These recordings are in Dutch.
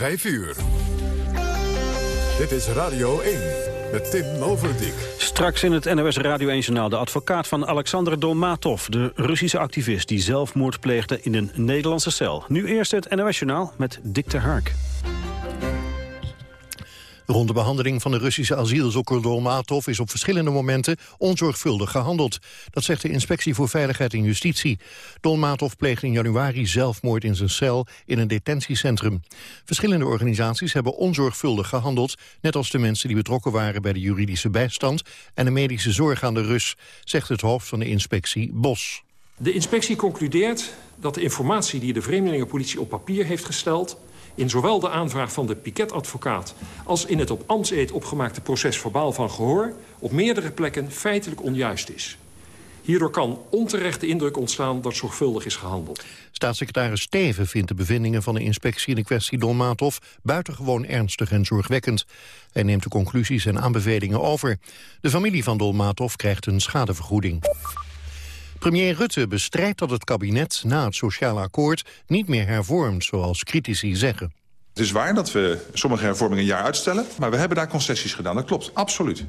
5 uur. Dit is Radio 1 met Tim Overdijk. Straks in het NOS Radio 1-journaal de advocaat van Alexander Dolmatov... de Russische activist die zelfmoord pleegde in een Nederlandse cel. Nu eerst het NOS-journaal met Dick ter Hark. Rond de behandeling van de Russische asielzoeker Dolmatov is op verschillende momenten onzorgvuldig gehandeld. Dat zegt de Inspectie voor Veiligheid en Justitie. Dolmatov pleegde in januari zelfmoord in zijn cel in een detentiecentrum. Verschillende organisaties hebben onzorgvuldig gehandeld, net als de mensen die betrokken waren bij de juridische bijstand en de medische zorg aan de Rus, zegt het hoofd van de inspectie Bos. De inspectie concludeert dat de informatie die de Vreemdelingenpolitie op papier heeft gesteld in zowel de aanvraag van de piketadvocaat... als in het op ambtseed opgemaakte proces verbaal van gehoor... op meerdere plekken feitelijk onjuist is. Hierdoor kan onterecht de indruk ontstaan dat zorgvuldig is gehandeld. Staatssecretaris Steven vindt de bevindingen van de inspectie in de kwestie Dolmatov buitengewoon ernstig en zorgwekkend. Hij neemt de conclusies en aanbevelingen over. De familie van Dolmatov krijgt een schadevergoeding. Premier Rutte bestrijdt dat het kabinet na het sociaal akkoord niet meer hervormt, zoals critici zeggen. Het is waar dat we sommige hervormingen een jaar uitstellen, maar we hebben daar concessies gedaan. Dat klopt, absoluut.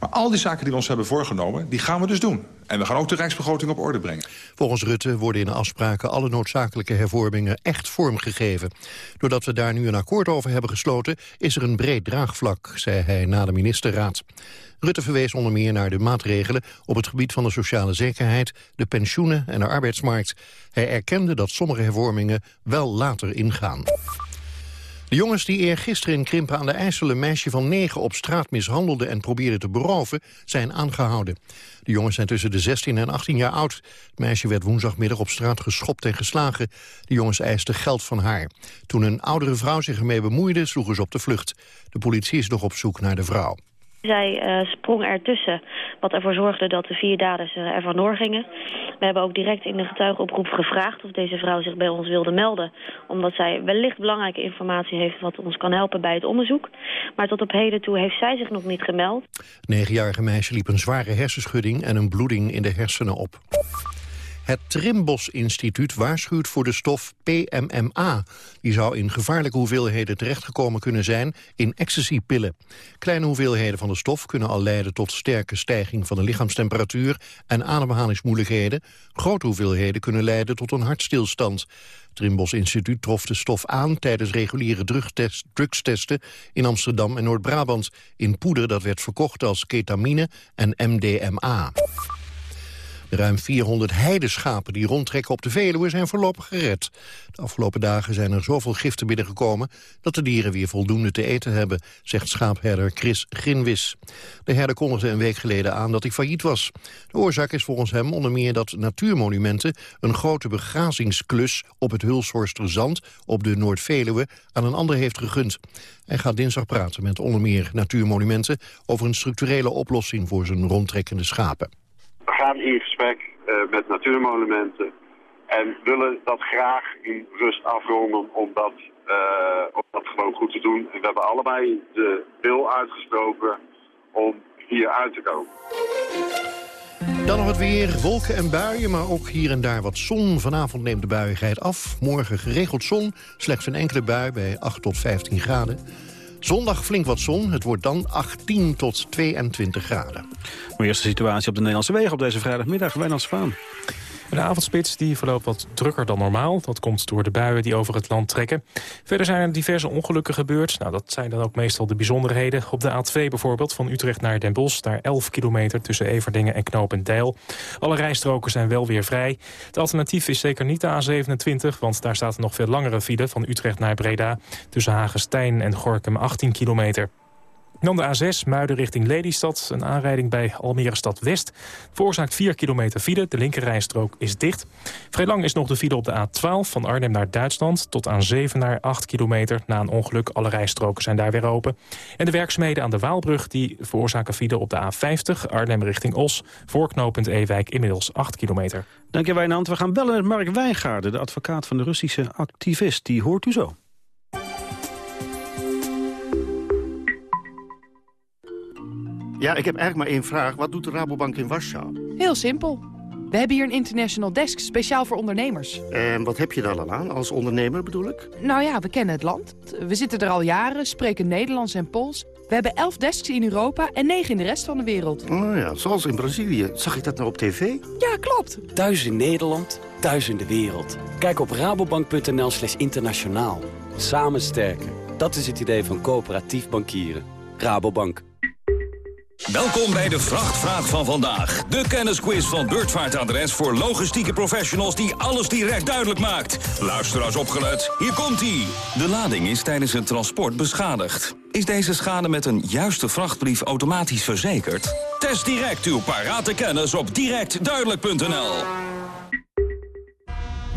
Maar al die zaken die we ons hebben voorgenomen, die gaan we dus doen. En we gaan ook de rijksbegroting op orde brengen. Volgens Rutte worden in de afspraken alle noodzakelijke hervormingen echt vormgegeven. Doordat we daar nu een akkoord over hebben gesloten, is er een breed draagvlak, zei hij na de ministerraad. Rutte verwees onder meer naar de maatregelen op het gebied van de sociale zekerheid, de pensioenen en de arbeidsmarkt. Hij erkende dat sommige hervormingen wel later ingaan. De jongens die eergisteren in Krimpen aan de IJssel een meisje van negen op straat mishandelden en probeerden te beroven, zijn aangehouden. De jongens zijn tussen de 16 en 18 jaar oud. Het meisje werd woensdagmiddag op straat geschopt en geslagen. De jongens eisten geld van haar. Toen een oudere vrouw zich ermee bemoeide, sloegen ze op de vlucht. De politie is nog op zoek naar de vrouw. Zij uh, sprong ertussen, wat ervoor zorgde dat de vier daders uh, er gingen. We hebben ook direct in de getuigenoproep gevraagd of deze vrouw zich bij ons wilde melden. Omdat zij wellicht belangrijke informatie heeft wat ons kan helpen bij het onderzoek. Maar tot op heden toe heeft zij zich nog niet gemeld. Negenjarige meisje liep een zware hersenschudding en een bloeding in de hersenen op. Het Trimbos Instituut waarschuwt voor de stof PMMA. Die zou in gevaarlijke hoeveelheden terechtgekomen kunnen zijn in ecstasypillen. Kleine hoeveelheden van de stof kunnen al leiden tot sterke stijging van de lichaamstemperatuur en ademhalingsmoeilijkheden. Grote hoeveelheden kunnen leiden tot een hartstilstand. Het Trimbos Instituut trof de stof aan tijdens reguliere drugstesten in Amsterdam en Noord-Brabant. In poeder dat werd verkocht als ketamine en MDMA. Ruim 400 heideschapen die rondtrekken op de Veluwe zijn voorlopig gered. De afgelopen dagen zijn er zoveel giften binnengekomen... dat de dieren weer voldoende te eten hebben, zegt schaapherder Chris Grinwis. De herder kondigde een week geleden aan dat hij failliet was. De oorzaak is volgens hem onder meer dat Natuurmonumenten... een grote begrazingsklus op het Hulshorster Zand op de Noord-Veluwe... aan een ander heeft gegund. Hij gaat dinsdag praten met onder meer Natuurmonumenten... over een structurele oplossing voor zijn rondtrekkende schapen gaan gesprek uh, met natuurmonumenten en willen dat graag in rust afronden om dat, uh, om dat gewoon goed te doen. En we hebben allebei de wil uitgesproken om hier uit te komen. Dan nog het weer, wolken en buien, maar ook hier en daar wat zon. Vanavond neemt de buiigheid af. Morgen geregeld zon, slechts een enkele bui bij 8 tot 15 graden. Zondag flink wat zon. Het wordt dan 18 tot 22 graden. Maar eerst situatie op de Nederlandse wegen op deze vrijdagmiddag. Wijnand Spaan. De avondspits die verloopt wat drukker dan normaal. Dat komt door de buien die over het land trekken. Verder zijn er diverse ongelukken gebeurd. Nou, dat zijn dan ook meestal de bijzonderheden. Op de A2 bijvoorbeeld, van Utrecht naar Den Bosch... daar 11 kilometer tussen Everdingen en Knopendijl. Alle rijstroken zijn wel weer vrij. Het alternatief is zeker niet de A27... want daar staat een nog veel langere file van Utrecht naar Breda... tussen Hagestein en Gorkum 18 kilometer. Dan de A6, Muiden richting Lelystad. Een aanrijding bij Almere Stad West. Veroorzaakt 4 kilometer file. De linkerrijstrook is dicht. Vrij lang is nog de file op de A12 van Arnhem naar Duitsland. Tot aan 7 naar 8 kilometer. Na een ongeluk, alle rijstroken zijn daar weer open. En de werkzaamheden aan de Waalbrug die veroorzaken file op de A50. Arnhem richting Os. Voorknopend Ewijk inmiddels 8 kilometer. Dank je Wijnand. We gaan bellen met Mark Wijngaarden, de advocaat van de Russische activist. Die hoort u zo. Ja, ik heb eigenlijk maar één vraag. Wat doet de Rabobank in Warschau? Heel simpel. We hebben hier een international desk, speciaal voor ondernemers. En wat heb je dan al aan, als ondernemer bedoel ik? Nou ja, we kennen het land. We zitten er al jaren, spreken Nederlands en Pools. We hebben elf desks in Europa en negen in de rest van de wereld. Oh ja, zoals in Brazilië. Zag ik dat nou op tv? Ja, klopt. Thuis in Nederland, thuis in de wereld. Kijk op rabobank.nl slash internationaal. Samen sterker. Dat is het idee van coöperatief bankieren. Rabobank. Welkom bij de Vrachtvraag van vandaag. De kennisquiz van Beurtvaartadres voor logistieke professionals die alles direct duidelijk maakt. Luisteraars opgelet, hier komt-ie. De lading is tijdens het transport beschadigd. Is deze schade met een juiste vrachtbrief automatisch verzekerd? Test direct uw parate kennis op directduidelijk.nl.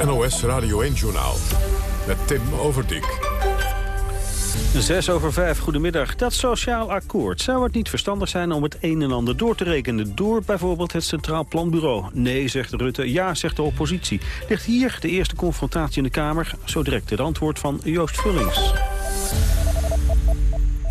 NOS Radio 1-journaal met Tim Overdijk. 6 over 5, goedemiddag. Dat sociaal akkoord. Zou het niet verstandig zijn om het een en ander door te rekenen... door bijvoorbeeld het Centraal Planbureau? Nee, zegt Rutte. Ja, zegt de oppositie. Ligt hier de eerste confrontatie in de Kamer. Zo direct het antwoord van Joost Vullings.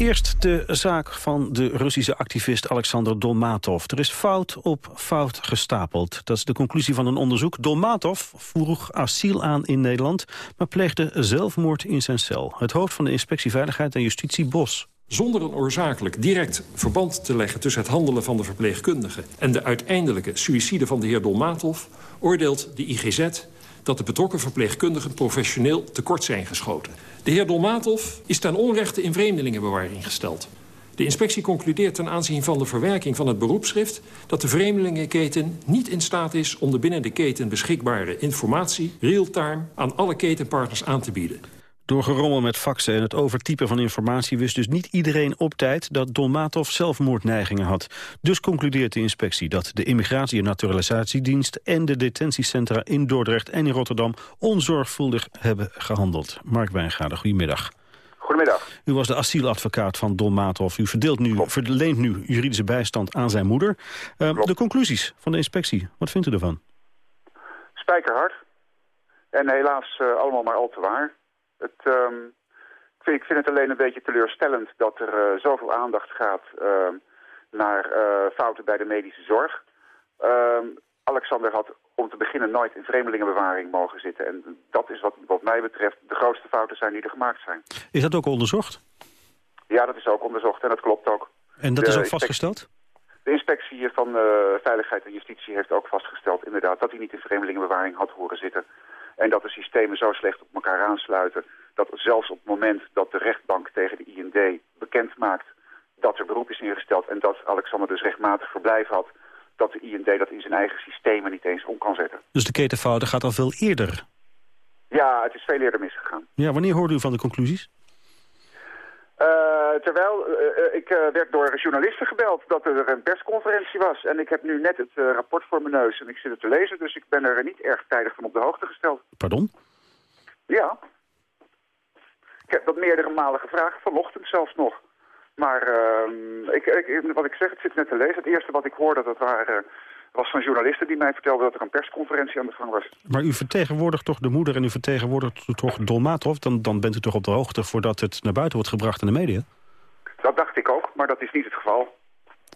Eerst de zaak van de Russische activist Alexander Dolmatov. Er is fout op fout gestapeld. Dat is de conclusie van een onderzoek. Dolmatov vroeg asiel aan in Nederland... maar pleegde zelfmoord in zijn cel. Het hoofd van de Inspectie Veiligheid en Justitie Bos. Zonder een oorzakelijk direct verband te leggen tussen het handelen van de verpleegkundige... en de uiteindelijke suïcide van de heer Dolmatov... oordeelt de IGZ dat de betrokken verpleegkundigen professioneel tekort zijn geschoten. De heer Dolmatov is ten onrechte in vreemdelingenbewaring gesteld. De inspectie concludeert ten aanzien van de verwerking van het beroepsschrift... dat de vreemdelingenketen niet in staat is om de binnen de keten beschikbare informatie... real-time aan alle ketenpartners aan te bieden. Door gerommel met faxen en het overtypen van informatie... wist dus niet iedereen op tijd dat Dolmatov zelfmoordneigingen had. Dus concludeert de inspectie dat de Immigratie- en Naturalisatiedienst... en de detentiecentra in Dordrecht en in Rotterdam... onzorgvuldig hebben gehandeld. Mark Wijngaarder, goedemiddag. Goedemiddag. U was de asieladvocaat van Dolmatov. U verdeelt nu, verleent nu juridische bijstand aan zijn moeder. Uh, de conclusies van de inspectie, wat vindt u ervan? Spijkerhard. En helaas uh, allemaal maar al te waar. Het, um, ik, vind, ik, vind, het alleen een beetje teleurstellend dat er uh, zoveel aandacht gaat uh, naar uh, fouten bij de medische zorg. Ehm, Alexander had om te beginnen nooit in vreemdelingenbewaring mogen zitten. En dat is wat, wat mij betreft de grootste fouten zijn die er gemaakt zijn. Is dat ook onderzocht? Ja, dat is ook onderzocht en dat klopt ook. En dat de is ook vastgesteld? De inspectie van uh, Veiligheid en Justitie heeft ook vastgesteld inderdaad dat hij niet in vreemdelingenbewaring had horen zitten. En dat de systemen zo slecht op elkaar aansluiten... dat zelfs op het moment dat de rechtbank tegen de IND bekend maakt... dat er beroep is ingesteld en dat Alexander dus rechtmatig verblijf had... dat de IND dat in zijn eigen systemen niet eens om kan zetten. Dus de ketenfouten gaat al veel eerder? Ja, het is veel eerder misgegaan. Ja, wanneer hoorde u van de conclusies? Uh, terwijl uh, ik uh, werd door journalisten gebeld dat er een persconferentie was. En ik heb nu net het rapport voor mijn neus en ik zit het te lezen. Dus ik ben er niet erg tijdig van op de hoogte gesteld. Pardon? Ja. Ik heb dat meerdere malen gevraagd, vanochtend zelfs nog. Maar ehm, ik, ik, wat ik zeg, het zit net te lezen. Het eerste wat ik hoorde, dat waren was van journalisten die mij vertelden dat er een persconferentie aan de gang was. Maar u vertegenwoordigt toch de moeder en u vertegenwoordigt toch Dolmatov? Dan, dan bent u toch op de hoogte voordat het naar buiten wordt gebracht in de media? Dat dacht ik ook, maar dat is niet het geval.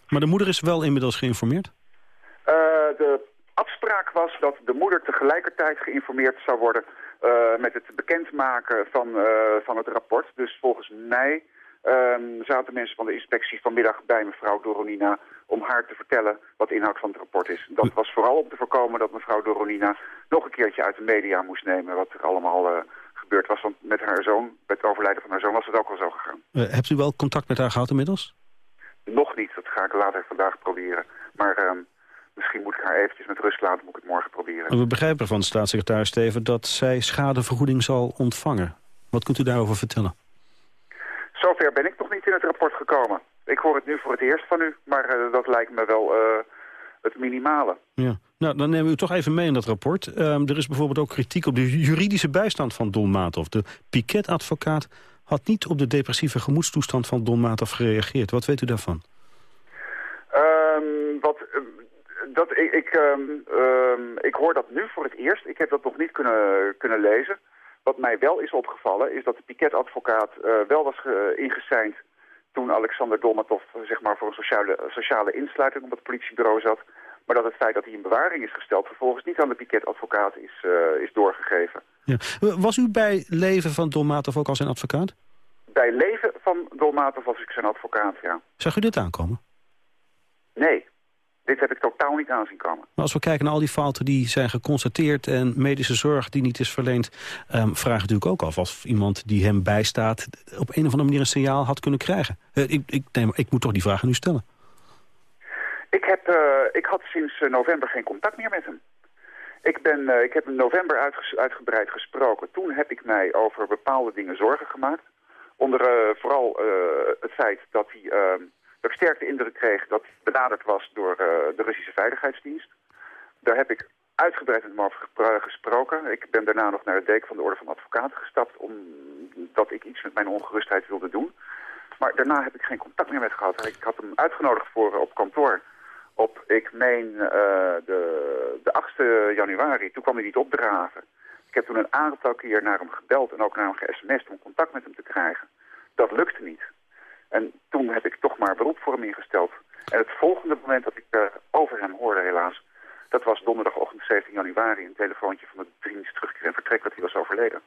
Maar de moeder is wel inmiddels geïnformeerd? Uh, de afspraak was dat de moeder tegelijkertijd geïnformeerd zou worden... Uh, met het bekendmaken van, uh, van het rapport. Dus volgens mij Um, zaten mensen van de inspectie vanmiddag bij mevrouw Doronina om haar te vertellen wat de inhoud van het rapport is. Dat was vooral om te voorkomen dat mevrouw Doronina nog een keertje uit de media moest nemen wat er allemaal uh, gebeurd was. Want met haar zoon, met het overlijden van haar zoon, was het ook al zo gegaan. Uh, hebt u wel contact met haar gehad inmiddels? Nog niet, dat ga ik later vandaag proberen. Maar um, misschien moet ik haar eventjes met rust laten, moet ik het morgen proberen. We begrijpen van de staatssecretaris Steven dat zij schadevergoeding zal ontvangen. Wat kunt u daarover vertellen? Zover ben ik nog niet in het rapport gekomen. Ik hoor het nu voor het eerst van u, maar uh, dat lijkt me wel uh, het minimale. Ja. Nou, dan nemen we u toch even mee in dat rapport. Um, er is bijvoorbeeld ook kritiek op de juridische bijstand van Don Maathoff. De piketadvocaat had niet op de depressieve gemoedstoestand van Don Maathoff gereageerd. Wat weet u daarvan? Um, wat, uh, dat, ik, ik, um, ik hoor dat nu voor het eerst. Ik heb dat nog niet kunnen, kunnen lezen. Wat mij wel is opgevallen is dat de piketadvocaat uh, wel was ingeseind toen Alexander Dolmatov zeg maar, voor een sociale, sociale insluiting op het politiebureau zat. Maar dat het feit dat hij in bewaring is gesteld vervolgens niet aan de piketadvocaat is, uh, is doorgegeven. Ja. Was u bij leven van Dolmatov ook al zijn advocaat? Bij leven van Dolmatov was ik zijn advocaat, ja. Zag u dit aankomen? Nee. Dit heb ik totaal niet aanzien komen. Maar als we kijken naar al die fouten die zijn geconstateerd... en medische zorg die niet is verleend... Um, vraag natuurlijk ook af of iemand die hem bijstaat... op een of andere manier een signaal had kunnen krijgen. Uh, ik, ik, nee, ik moet toch die vraag aan u stellen. Ik, heb, uh, ik had sinds uh, november geen contact meer met hem. Ik, ben, ik heb in november uitgebreid gesproken. Toen heb ik mij over bepaalde dingen zorgen gemaakt. Onder vooral het feit dat hij ehm, dat ik sterk de indruk kreeg dat hij benaderd was door uh, de Russische Veiligheidsdienst. Daar heb ik uitgebreid met hem gesproken. Ik ben daarna nog naar de deken van de Orde van Advocaten gestapt... omdat ik iets met mijn ongerustheid wilde doen. Maar daarna heb ik geen contact meer met gehad. Ik had hem uitgenodigd voor op kantoor op, ik meen, uh, de, de 8e januari. Toen kwam hij niet opdraven. Ik heb toen een aantal keer naar hem gebeld en ook naar hem ge-sms'd om contact met hem te krijgen. Dat lukte niet. En toen heb ik toch maar beroep voor hem ingesteld. En het volgende moment dat ik uh, over hem hoorde helaas... dat was donderdagochtend 17 januari... een telefoontje van de dienst terugkeer en vertrek dat hij was overleden.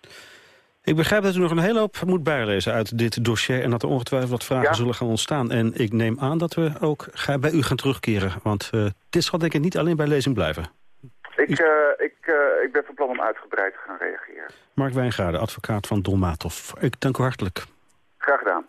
Ik begrijp dat u nog een hele hoop moet bijlezen uit dit dossier... en dat er ongetwijfeld wat vragen ja. zullen gaan ontstaan. En ik neem aan dat we ook bij u gaan terugkeren. Want uh, dit zal denk ik niet alleen bij lezing blijven. Ik, uh, ik, uh, ik ben van plan om uitgebreid te gaan reageren. Mark Wijngaarden, advocaat van Dolmatov. Ik dank u hartelijk. Graag gedaan.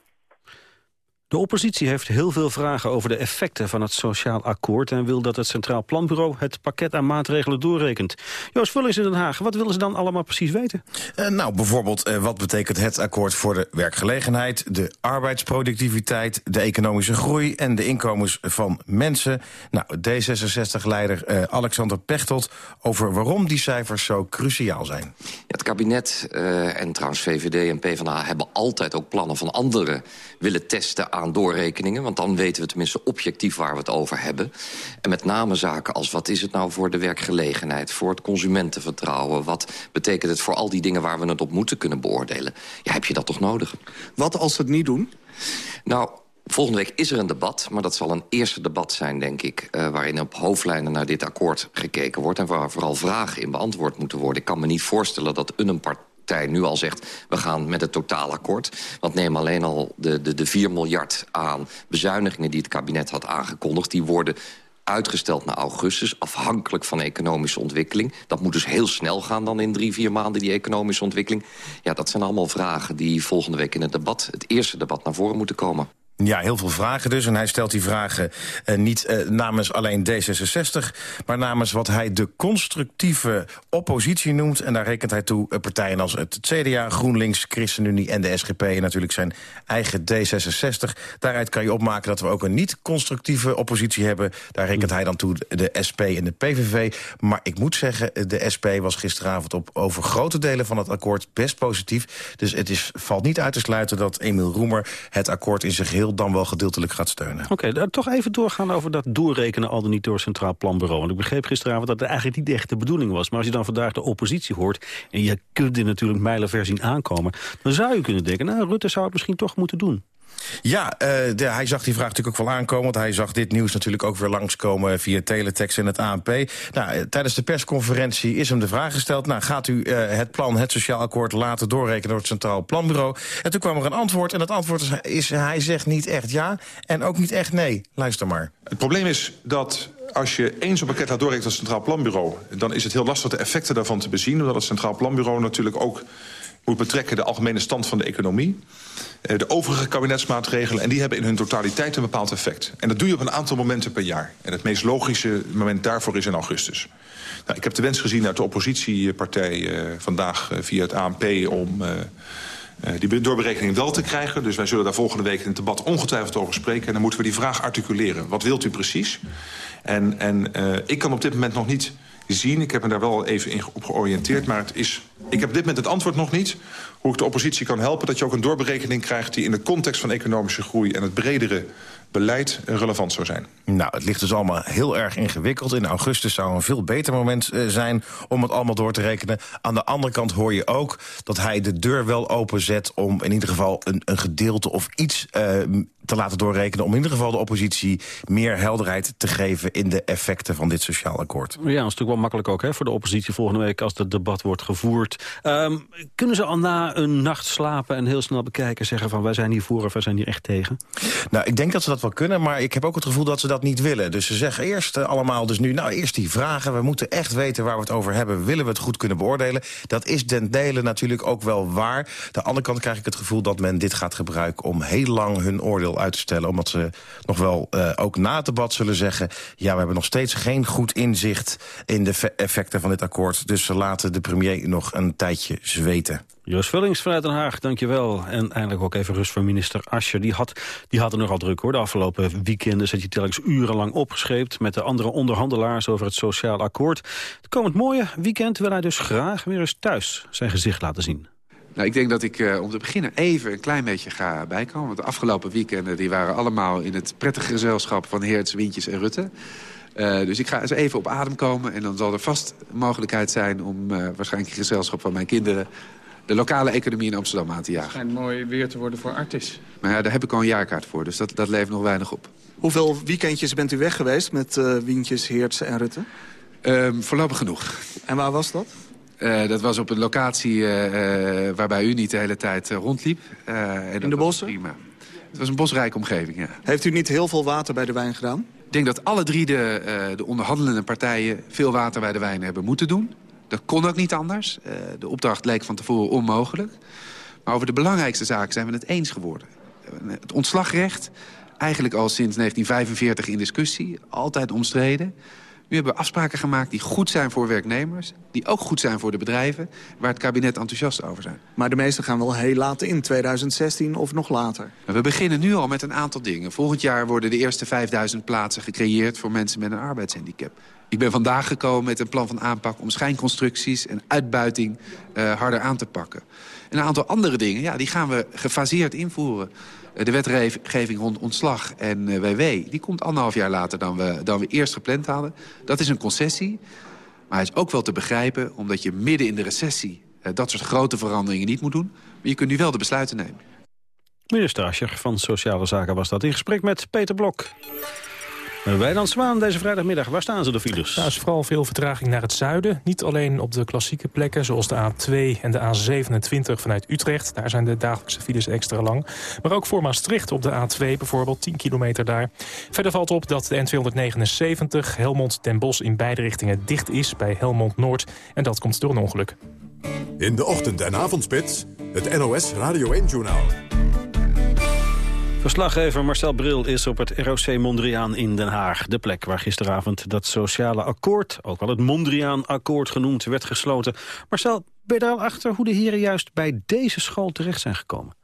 De oppositie heeft heel veel vragen over de effecten van het sociaal akkoord... en wil dat het Centraal Planbureau het pakket aan maatregelen doorrekent. Joost Vullings in Den Haag, wat willen ze dan allemaal precies weten? Uh, nou, bijvoorbeeld, uh, wat betekent het akkoord voor de werkgelegenheid... de arbeidsproductiviteit, de economische groei en de inkomens van mensen? Nou, D66-leider uh, Alexander Pechtold over waarom die cijfers zo cruciaal zijn. Ja, het kabinet en trouwens VVD en PvdA hebben altijd ook plannen van anderen willen testen aan doorrekeningen. Want dan weten we tenminste objectief waar we het over hebben. En met name zaken als wat is het nou voor de werkgelegenheid... voor het consumentenvertrouwen. Wat betekent het voor al die dingen waar we het op moeten kunnen beoordelen. Ja, heb je dat toch nodig? Wat als ze het niet doen? Nou, Volgende week is er een debat, maar dat zal een eerste debat zijn, denk ik... Uh, waarin op hoofdlijnen naar dit akkoord gekeken wordt... en waar vooral vragen in beantwoord moeten worden. Ik kan me niet voorstellen dat een partij nu al zegt... we gaan met het totaalakkoord. Want neem alleen al de, de, de 4 miljard aan bezuinigingen... die het kabinet had aangekondigd... die worden uitgesteld naar augustus, afhankelijk van economische ontwikkeling. Dat moet dus heel snel gaan dan in drie, vier maanden, die economische ontwikkeling. Ja, dat zijn allemaal vragen die volgende week in het debat... het eerste debat naar voren moeten komen. Ja, heel veel vragen dus. En hij stelt die vragen uh, niet uh, namens alleen D66... maar namens wat hij de constructieve oppositie noemt. En daar rekent hij toe uh, partijen als het CDA, GroenLinks, ChristenUnie en de SGP... en natuurlijk zijn eigen D66. Daaruit kan je opmaken dat we ook een niet-constructieve oppositie hebben. Daar rekent hij dan toe de SP en de PVV. Maar ik moet zeggen, de SP was gisteravond op over grote delen van het akkoord best positief. Dus het is, valt niet uit te sluiten dat Emiel Roemer het akkoord in zich dan wel gedeeltelijk gaat steunen. Oké, toch even doorgaan over dat doorrekenen al dan niet door Centraal Planbureau. Want ik begreep gisteravond dat het eigenlijk niet echt de bedoeling was. Maar als je dan vandaag de oppositie hoort, en je kunt dit natuurlijk mijlenver zien aankomen... dan zou je kunnen denken, nou, Rutte zou het misschien toch moeten doen. Ja, de, hij zag die vraag natuurlijk ook wel aankomen. Want hij zag dit nieuws natuurlijk ook weer langskomen via teletext en het ANP. Nou, eh, tijdens de persconferentie is hem de vraag gesteld... Nou, gaat u uh, het plan, het sociaal akkoord, laten doorrekenen door het Centraal Planbureau? En toen kwam er een antwoord. En dat antwoord is, hij zegt niet echt ja en ook niet echt nee. Luister maar. Het probleem is dat als je eens een pakket laat doorrekenen door het Centraal Planbureau... dan is het heel lastig de effecten daarvan te bezien... omdat het Centraal Planbureau natuurlijk ook moet betrekken de algemene stand van de economie. Eh, de overige kabinetsmaatregelen, en die hebben in hun totaliteit een bepaald effect. En dat doe je op een aantal momenten per jaar. En het meest logische moment daarvoor is in augustus. Nou, ik heb de wens gezien uit de oppositiepartij uh, vandaag uh, via het ANP om... Die doorberekening wel te krijgen. Dus wij zullen daar volgende week in het debat ongetwijfeld over spreken. En dan moeten we die vraag articuleren. Wat wilt u precies? En, en ik kan op dit moment nog niet zien. Ik heb me daar wel even in op georiënteerd. Maar het is, ik heb dit moment het antwoord nog niet. Hoe ik de oppositie kan helpen. Dat je ook een doorberekening krijgt die in de context van economische groei... en het bredere beleid relevant zou zijn. Nou, het ligt dus allemaal heel erg ingewikkeld. In augustus zou een veel beter moment uh, zijn om het allemaal door te rekenen. Aan de andere kant hoor je ook dat hij de deur wel openzet... om in ieder geval een, een gedeelte of iets uh, te laten doorrekenen... om in ieder geval de oppositie meer helderheid te geven... in de effecten van dit sociaal akkoord. Ja, dat is natuurlijk wel makkelijk ook hè, voor de oppositie volgende week... als het debat wordt gevoerd. Um, kunnen ze al na een nacht slapen en heel snel bekijken... zeggen van wij zijn hier voor of wij zijn hier echt tegen? Nou, ik denk dat ze dat wel kunnen, maar ik heb ook het gevoel dat ze dat niet willen. Dus ze zeggen eerst uh, allemaal dus nu, nou eerst die vragen. We moeten echt weten waar we het over hebben. Willen we het goed kunnen beoordelen? Dat is den dele natuurlijk ook wel waar. De andere kant krijg ik het gevoel dat men dit gaat gebruiken... om heel lang hun oordeel uit te stellen. Omdat ze nog wel uh, ook na het debat zullen zeggen... ja, we hebben nog steeds geen goed inzicht in de effecten van dit akkoord. Dus ze laten de premier nog een tijdje zweten. Joost Vullings vanuit Den Haag, dankjewel. En eindelijk ook even rust voor minister Ascher. Die had, die had er nogal druk hoor. De afgelopen weekenden zat hij telkens urenlang opgescheept... met de andere onderhandelaars over het sociaal akkoord. Het komend mooie weekend wil hij dus graag weer eens thuis zijn gezicht laten zien. Nou, ik denk dat ik uh, om te beginnen even een klein beetje ga bijkomen. Want de afgelopen weekenden die waren allemaal in het prettige gezelschap... van Heerts, Wintjes en Rutte. Uh, dus ik ga eens even op adem komen. En dan zal er vast mogelijkheid zijn om uh, waarschijnlijk gezelschap van mijn kinderen de lokale economie in Amsterdam aan te jagen. Het schijnt mooi weer te worden voor Artis. Maar ja, daar heb ik al een jaarkaart voor, dus dat, dat levert nog weinig op. Hoeveel weekendjes bent u weg geweest met uh, Wientjes, Heertse en Rutte? Um, voorlopig genoeg. En waar was dat? Uh, dat was op een locatie uh, waarbij u niet de hele tijd rondliep. in de bossen? Prima. Het was een bosrijke omgeving, ja. Heeft u niet heel veel water bij de wijn gedaan? Ik denk dat alle drie de, de onderhandelende partijen veel water bij de wijn hebben moeten doen. Dat kon ook niet anders. Uh, de opdracht leek van tevoren onmogelijk. Maar over de belangrijkste zaken zijn we het eens geworden. Het ontslagrecht, eigenlijk al sinds 1945 in discussie. Altijd omstreden. Nu hebben we afspraken gemaakt die goed zijn voor werknemers. Die ook goed zijn voor de bedrijven. Waar het kabinet enthousiast over zijn. Maar de meeste gaan wel heel laat in, 2016 of nog later. We beginnen nu al met een aantal dingen. Volgend jaar worden de eerste 5000 plaatsen gecreëerd... voor mensen met een arbeidshandicap. Ik ben vandaag gekomen met een plan van aanpak om schijnconstructies en uitbuiting uh, harder aan te pakken. En een aantal andere dingen, ja, die gaan we gefaseerd invoeren. Uh, de wetgeving rond ontslag en WW, die komt anderhalf jaar later dan we, dan we eerst gepland hadden. Dat is een concessie, maar hij is ook wel te begrijpen... omdat je midden in de recessie dat soort grote veranderingen niet moet doen. Maar je kunt nu wel de besluiten nemen. Minister Ascher van Sociale Zaken was dat in gesprek met Peter Blok. Wijnand Zwaan, deze vrijdagmiddag, waar staan ze de files? Er is vooral veel vertraging naar het zuiden. Niet alleen op de klassieke plekken, zoals de A2 en de A27 vanuit Utrecht. Daar zijn de dagelijkse files extra lang. Maar ook voor Maastricht op de A2 bijvoorbeeld, 10 kilometer daar. Verder valt op dat de N279 Helmond Den Bosch in beide richtingen dicht is bij Helmond Noord. En dat komt door een ongeluk. In de ochtend- en avondspits, het NOS Radio 1-journaal. Verslaggever Marcel Bril is op het ROC Mondriaan in Den Haag. De plek waar gisteravond dat sociale akkoord, ook wel het Mondriaan-akkoord genoemd, werd gesloten. Marcel, ben je daar al achter hoe de heren juist bij deze school terecht zijn gekomen?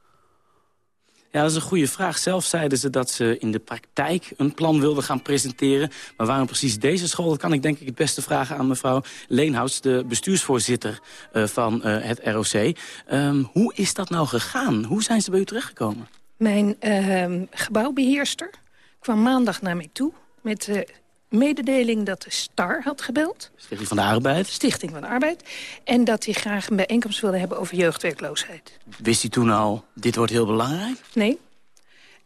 Ja, dat is een goede vraag. Zelf zeiden ze dat ze in de praktijk een plan wilden gaan presenteren. Maar waarom precies deze school, dat kan ik denk ik het beste vragen aan mevrouw Leenhouts... de bestuursvoorzitter uh, van uh, het ROC. Um, hoe is dat nou gegaan? Hoe zijn ze bij u terechtgekomen? Mijn uh, gebouwbeheerster kwam maandag naar mij toe met de mededeling dat de STAR had gebeld. Stichting van de Arbeid? Stichting van de Arbeid. En dat hij graag een bijeenkomst wilde hebben over jeugdwerkloosheid. Wist hij toen al, dit wordt heel belangrijk? Nee.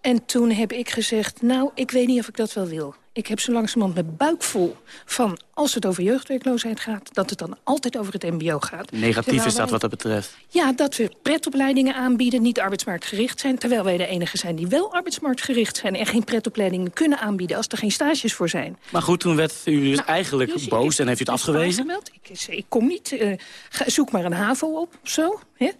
En toen heb ik gezegd, nou, ik weet niet of ik dat wel wil. Ik heb zo langzamerhand mijn buik vol van als het over jeugdwerkloosheid gaat... dat het dan altijd over het mbo gaat. Negatief is dat wij, wat dat betreft? Ja, dat we pretopleidingen aanbieden, niet arbeidsmarktgericht zijn... terwijl wij de enige zijn die wel arbeidsmarktgericht zijn... en geen pretopleidingen kunnen aanbieden als er geen stages voor zijn. Maar goed, toen werd u dus nou, eigenlijk dus boos en heeft u het afgewezen? Ik, ik kom niet, uh, zoek maar een HAVO op of zo. Hè?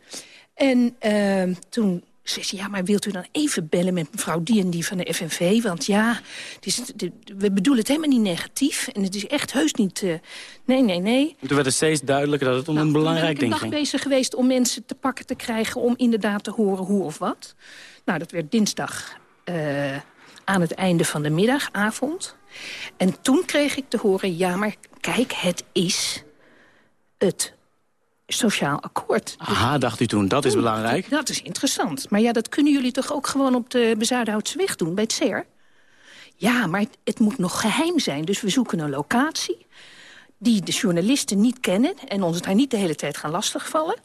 En uh, toen Ze zei, ja, maar wilt u dan even bellen met mevrouw die en die van de FNV? Want ja, het is, de, we bedoelen het helemaal niet negatief. En het is echt heus niet... Uh, nee, nee, nee. Toen werd het steeds duidelijker dat het om nou, een belangrijk ding ging. Ik ben een bezig geweest om mensen te pakken te krijgen... om inderdaad te horen hoe of wat. Nou, dat werd dinsdag uh, aan het einde van de middagavond. En toen kreeg ik te horen, ja, maar kijk, het is het sociaal akkoord. Aha, dacht u toen, dat is belangrijk. Dat is interessant. Maar ja, dat kunnen jullie toch ook gewoon op de Bezuidenhoutse weg doen, bij het CER? Ja, maar het, het, moet nog geheim zijn, dus we zoeken een locatie... die de journalisten niet kennen en ons daar niet de hele tijd gaan lastigvallen.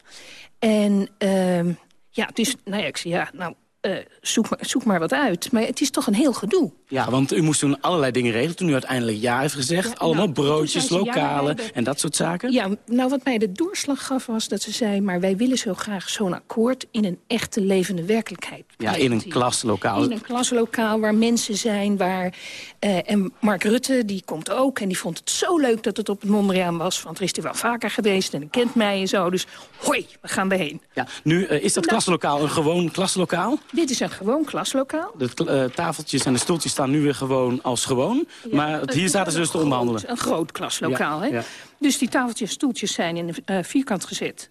En uh, ja, dus, nou ja, ik zei, ja, nou, uh, zoek, maar, zoek maar wat uit. Maar het is toch een heel gedoe. Ja, want u moest toen allerlei dingen regelen. Toen u uiteindelijk ja heeft gezegd. Allemaal nou, broodjes, lokalen en dat soort zaken. Ja, nou wat mij de doorslag gaf was dat ze zei... maar wij willen zo graag zo'n akkoord in een echte levende werkelijkheid. Ja, in een klaslokaal. In een klaslokaal waar mensen zijn. Waar, uh, en Mark Rutte, die komt ook. En die vond het zo leuk dat het op het Mondriaan was. Want er is hij wel vaker geweest en hij kent mij en zo. Dus hoi, we gaan erheen. Ja, nu uh, is dat nou, klaslokaal een gewoon klaslokaal? Dit is een gewoon klaslokaal. De tafeltjes en de stoeltjes staan nu weer gewoon als gewoon. maar hier zaten ze dus te onderhandelen. Een groot klaslokaal, hè? Dus die tafeltjes en stoeltjes zijn in een uh, vierkant gezet.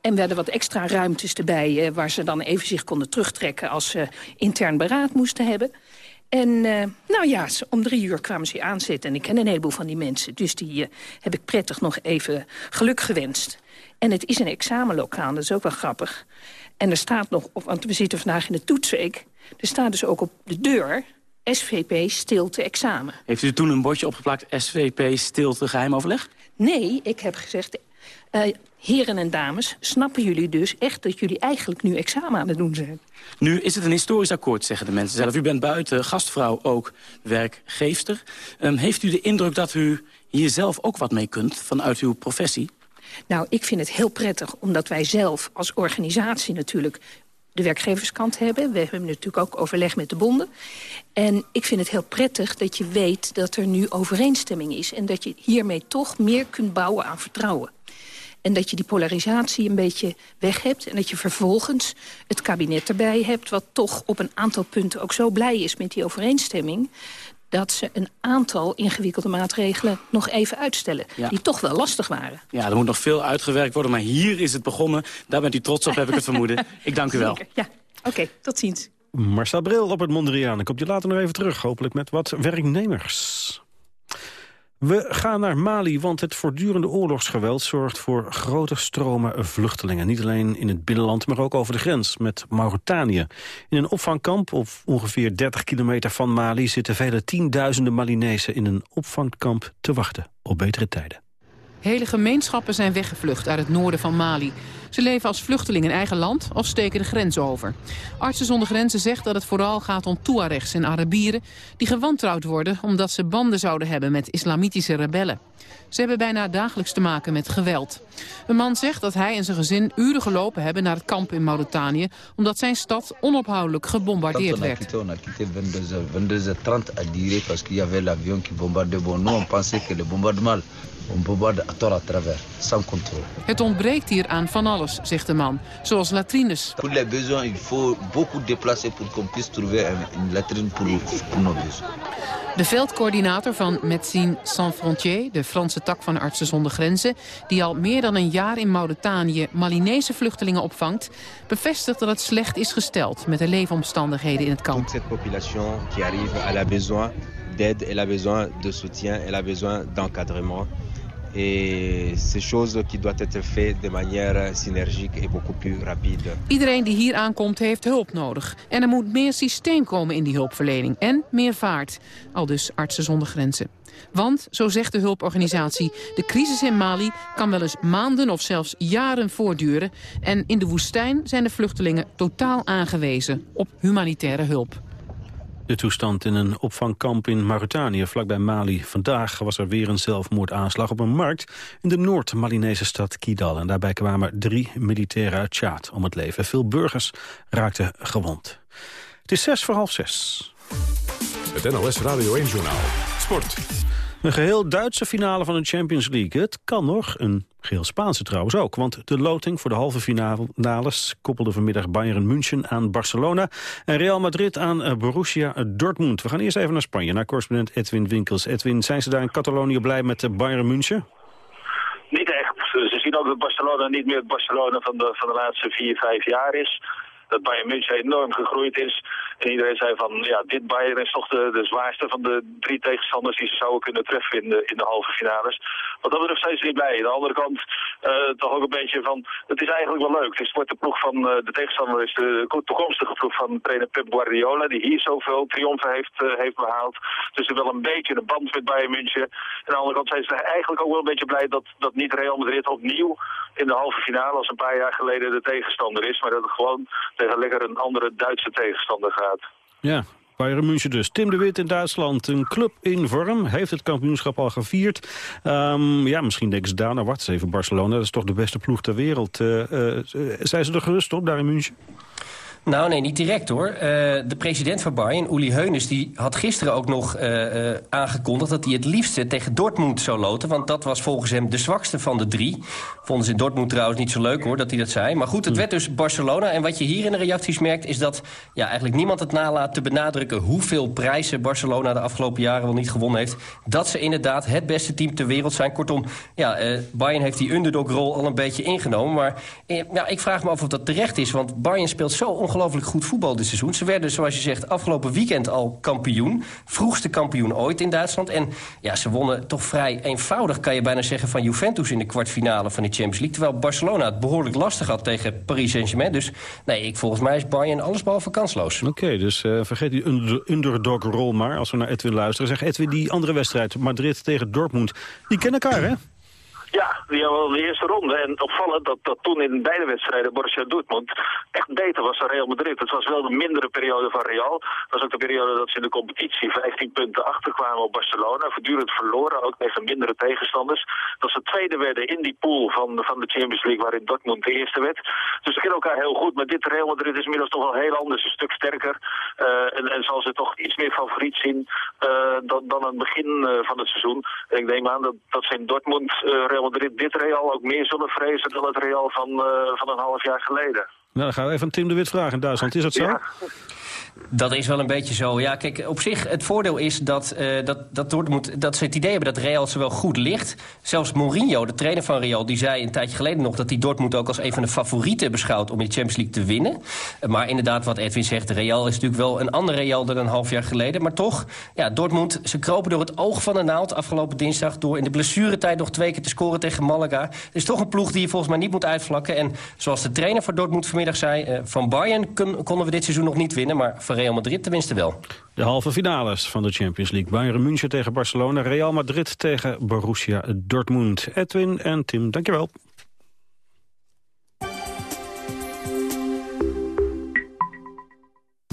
En we hadden wat extra ruimtes erbij... Uh, waar ze dan even zich konden terugtrekken als ze intern beraad moesten hebben. En uh, nou ja, om drie uur kwamen ze aanzetten. En ik ken een heleboel van die mensen. Dus die heb ik prettig nog even geluk gewenst. En het is een examenlokaal, dat is ook wel grappig. En er staat nog, want we zitten vandaag in de toetsweek... er staat dus ook op de deur SVP stilte examen. Heeft u toen een bordje opgeplakt SVP stilte geheimoverleg? Nee, ik heb gezegd... Uh, heren en dames, snappen jullie dus echt dat jullie eigenlijk nu examen aan het doen zijn? Nu is het een historisch akkoord, zeggen de mensen zelf. U bent buiten gastvrouw ook werkgeefster. Um, heeft u de indruk dat u hier zelf ook wat mee kunt vanuit uw professie? Nou, ik vind het heel prettig, omdat wij zelf als organisatie natuurlijk de werkgeverskant hebben. We hebben natuurlijk ook overleg met de bonden. En ik vind het heel prettig dat je weet dat er nu overeenstemming is... en dat je hiermee toch meer kunt bouwen aan vertrouwen. En dat je die polarisatie een beetje weg hebt... en dat je vervolgens het kabinet erbij hebt... wat toch op een aantal punten ook zo blij is met die overeenstemming dat ze een aantal ingewikkelde maatregelen nog even uitstellen. Die toch wel lastig waren. Ja, er moet nog veel uitgewerkt worden, maar hier is het begonnen. Daar bent u trots op, heb ik het vermoeden. Ik dank u wel. Ja, oké, tot ziens. Marcel Bril op het Mondriaan. Ik kom je later nog even terug, hopelijk met wat werknemers. We gaan naar Mali, want het voortdurende oorlogsgeweld zorgt voor grote stromen vluchtelingen. Niet alleen in het binnenland, maar ook over de grens met Mauritanië. In een opvangkamp op ongeveer 30 kilometer van Mali zitten vele tienduizenden Malinezen in een opvangkamp te wachten op betere tijden. Hele gemeenschappen zijn weggevlucht uit het noorden van Mali. Ze leven als vluchteling in eigen land of steken de grens over. Artsen zonder Grenzen zegt dat het vooral gaat om Tuaregs en Arabieren... die gewantrouwd worden omdat ze banden zouden hebben met islamitische rebellen. Ze hebben bijna dagelijks te maken met geweld. Een man zegt dat hij en zijn gezin uren gelopen hebben naar het kamp in Mauritanië... omdat zijn stad onophoudelijk gebombardeerd werd. Het ontbreekt hier aan van alles, zegt de man, zoals latrines. Pour les besoins, il faut beaucoup déplacer pour qu'on puisse trouver une latrine pour, pour nos besoins. De veldcoördinator van Médecins Sans Frontières, de Franse tak van Artsen zonder Grenzen, die al meer dan een jaar in Mauritanië Malinese vluchtelingen opvangt, bevestigt dat het slecht is gesteld met de leefomstandigheden in het kamp. Cette population qui arrive, elle a besoin d'aide, elle a besoin de soutien, elle a besoin d'encadrement. Et ces choses qui doivent être faites de manière synergique et beaucoup plus rapide. Iedereen die hier aankomt heeft hulp nodig. En er moet meer systeem komen in die hulpverlening. En meer vaart. Al dus Artsen zonder Grenzen. Want, zo zegt de hulporganisatie, de crisis in Mali kan wel eens maanden of zelfs jaren voortduren. En in de woestijn zijn de vluchtelingen totaal aangewezen op humanitaire hulp. De toestand in een opvangkamp in Mauritanië, vlakbij Mali. Vandaag was er weer een zelfmoordaanslag op een markt in de Noord-Malinese stad Kidal. En daarbij kwamen drie militairen uit Tjaad om het leven. Veel burgers raakten gewond. Het is zes voor half zes. Het NOS Radio 1-journaal. Sport. Een geheel Duitse finale van de Champions League. Het kan nog, een geheel Spaanse trouwens ook. Want de loting voor de halve finales koppelde vanmiddag Bayern München aan Barcelona... en Real Madrid aan eh, Borussia Dortmund. We gaan eerst even naar Spanje, naar correspondent Edwin Winkels. Edwin, zijn ze daar in Catalonië blij met Bayern München? Niet echt. Ze zien ook dat Barcelona niet meer het Barcelona van de, van de laatste vier, vijf jaar is dat Bayern München enorm gegroeid is. En iedereen zei van, ja, dit Bayern is toch de, de zwaarste van de drie tegenstanders die ze zouden kunnen treffen in de, in de halve finales. Wat dat betreft zijn ze niet blij. Aan de andere kant uh, toch ook een beetje van, het is eigenlijk wel leuk. Het wordt de ploeg van, uh, de tegenstander is de toekomstige ploeg van trainer Pep Guardiola, die hier zoveel triomfen heeft, uh, heeft behaald. Dus er wel een beetje een band met Bayern München. En aan de andere kant zijn ze eigenlijk ook wel een beetje blij dat, dat niet Real Madrid opnieuw in de halve finale als een paar jaar geleden de tegenstander is. Maar dat het gewoon tegen lekker een andere Duitse tegenstander gaat. Ja, Bayern München dus. Tim de Wit in Duitsland, een club in vorm. Heeft het kampioenschap al gevierd. Um, ja, misschien denken ze daar, nou wacht eens even, Barcelona. Dat is toch de beste ploeg ter wereld. Uh, uh, zijn ze er gerust op, daar in München? Nou, nee, niet direct hoor. Uh, de president van Bayern, Uli Heunes, die had gisteren ook nog uh, uh, aangekondigd... dat hij het liefste tegen Dortmund zou loten. Want dat was volgens hem de zwakste van de drie. Vonden ze in Dortmund trouwens niet zo leuk hoor, dat hij dat zei. Maar goed, het werd dus Barcelona. En wat je hier in de reacties merkt, is dat ja, eigenlijk niemand het nalaat te benadrukken... hoeveel prijzen Barcelona de afgelopen jaren wel niet gewonnen heeft. Dat ze inderdaad het beste team ter wereld zijn. Kortom, ja, Bayern heeft die underdog-rol al een beetje ingenomen. Maar ja, ik vraag me af of dat terecht is, want Bayern speelt zo ongelooflijk ongelooflijk goed voetbal dit seizoen. Ze werden, zoals je zegt, afgelopen weekend al kampioen. Vroegste kampioen ooit in Duitsland. En ja, ze wonnen toch vrij eenvoudig, kan je bijna zeggen... van Juventus in de kwartfinale van de Champions League. Terwijl Barcelona het behoorlijk lastig had tegen Paris Saint-Germain. Dus nee, ik, volgens mij is Bayern allesbehalve kansloos. Oké, dus uh, vergeet die underdog-rol maar als we naar Edwin luisteren. Zeg Edwin, die andere wedstrijd, Madrid tegen Dortmund, die kennen elkaar, hè? Ja, die hadden de eerste ronde. En opvallend dat, dat toen in beide wedstrijden Borussia Dortmund echt beter was dan Real Madrid. Het was wel de mindere periode van Real. Het was ook de periode dat ze in de competitie 15 punten achterkwamen op Barcelona. Voortdurend verloren, ook tegen mindere tegenstanders. Dat ze tweede werden in die pool van, van de Champions League waarin Dortmund de eerste werd. Dus ze kennen elkaar heel goed. Maar dit Real Madrid is inmiddels toch wel heel anders. Een stuk sterker. Uh, en, zal ze toch iets meer favoriet zien uh, dan, aan het begin uh, van het seizoen. En ik neem aan dat, dat ze in Dortmund Real Madrid dit Real ook meer zullen vrezen dan het Real van, uh, van een half jaar geleden. Nou, dan gaan we even aan Tim de Wit vragen in Duitsland. Is dat zo? Ja. Dat is wel een beetje zo. Ja, kijk, op zich, het voordeel is dat, uh, dat, dat, dat ze het idee hebben dat Real ze wel goed ligt. Zelfs Mourinho, de trainer van Real, die zei een tijdje geleden nog... dat hij Dortmund ook als een van de favorieten beschouwt om de Champions League te winnen. Uh, maar inderdaad, wat Edwin zegt, Real is natuurlijk wel een ander Real dan een half jaar geleden. Maar toch, ja, Dortmund, ze kropen door het oog van de naald afgelopen dinsdag... door in de blessuretijd nog twee keer te scoren tegen Malaga. Het is toch een ploeg die je volgens mij niet moet uitvlakken. En zoals de trainer van Dortmund vanmiddag zei... Uh, van Bayern konden we dit seizoen nog niet winnen, maar van Real Madrid tenminste wel. De halve finales van de Champions League. Bayern München tegen Barcelona, Real Madrid tegen Borussia Dortmund. Edwin en Tim, dankjewel.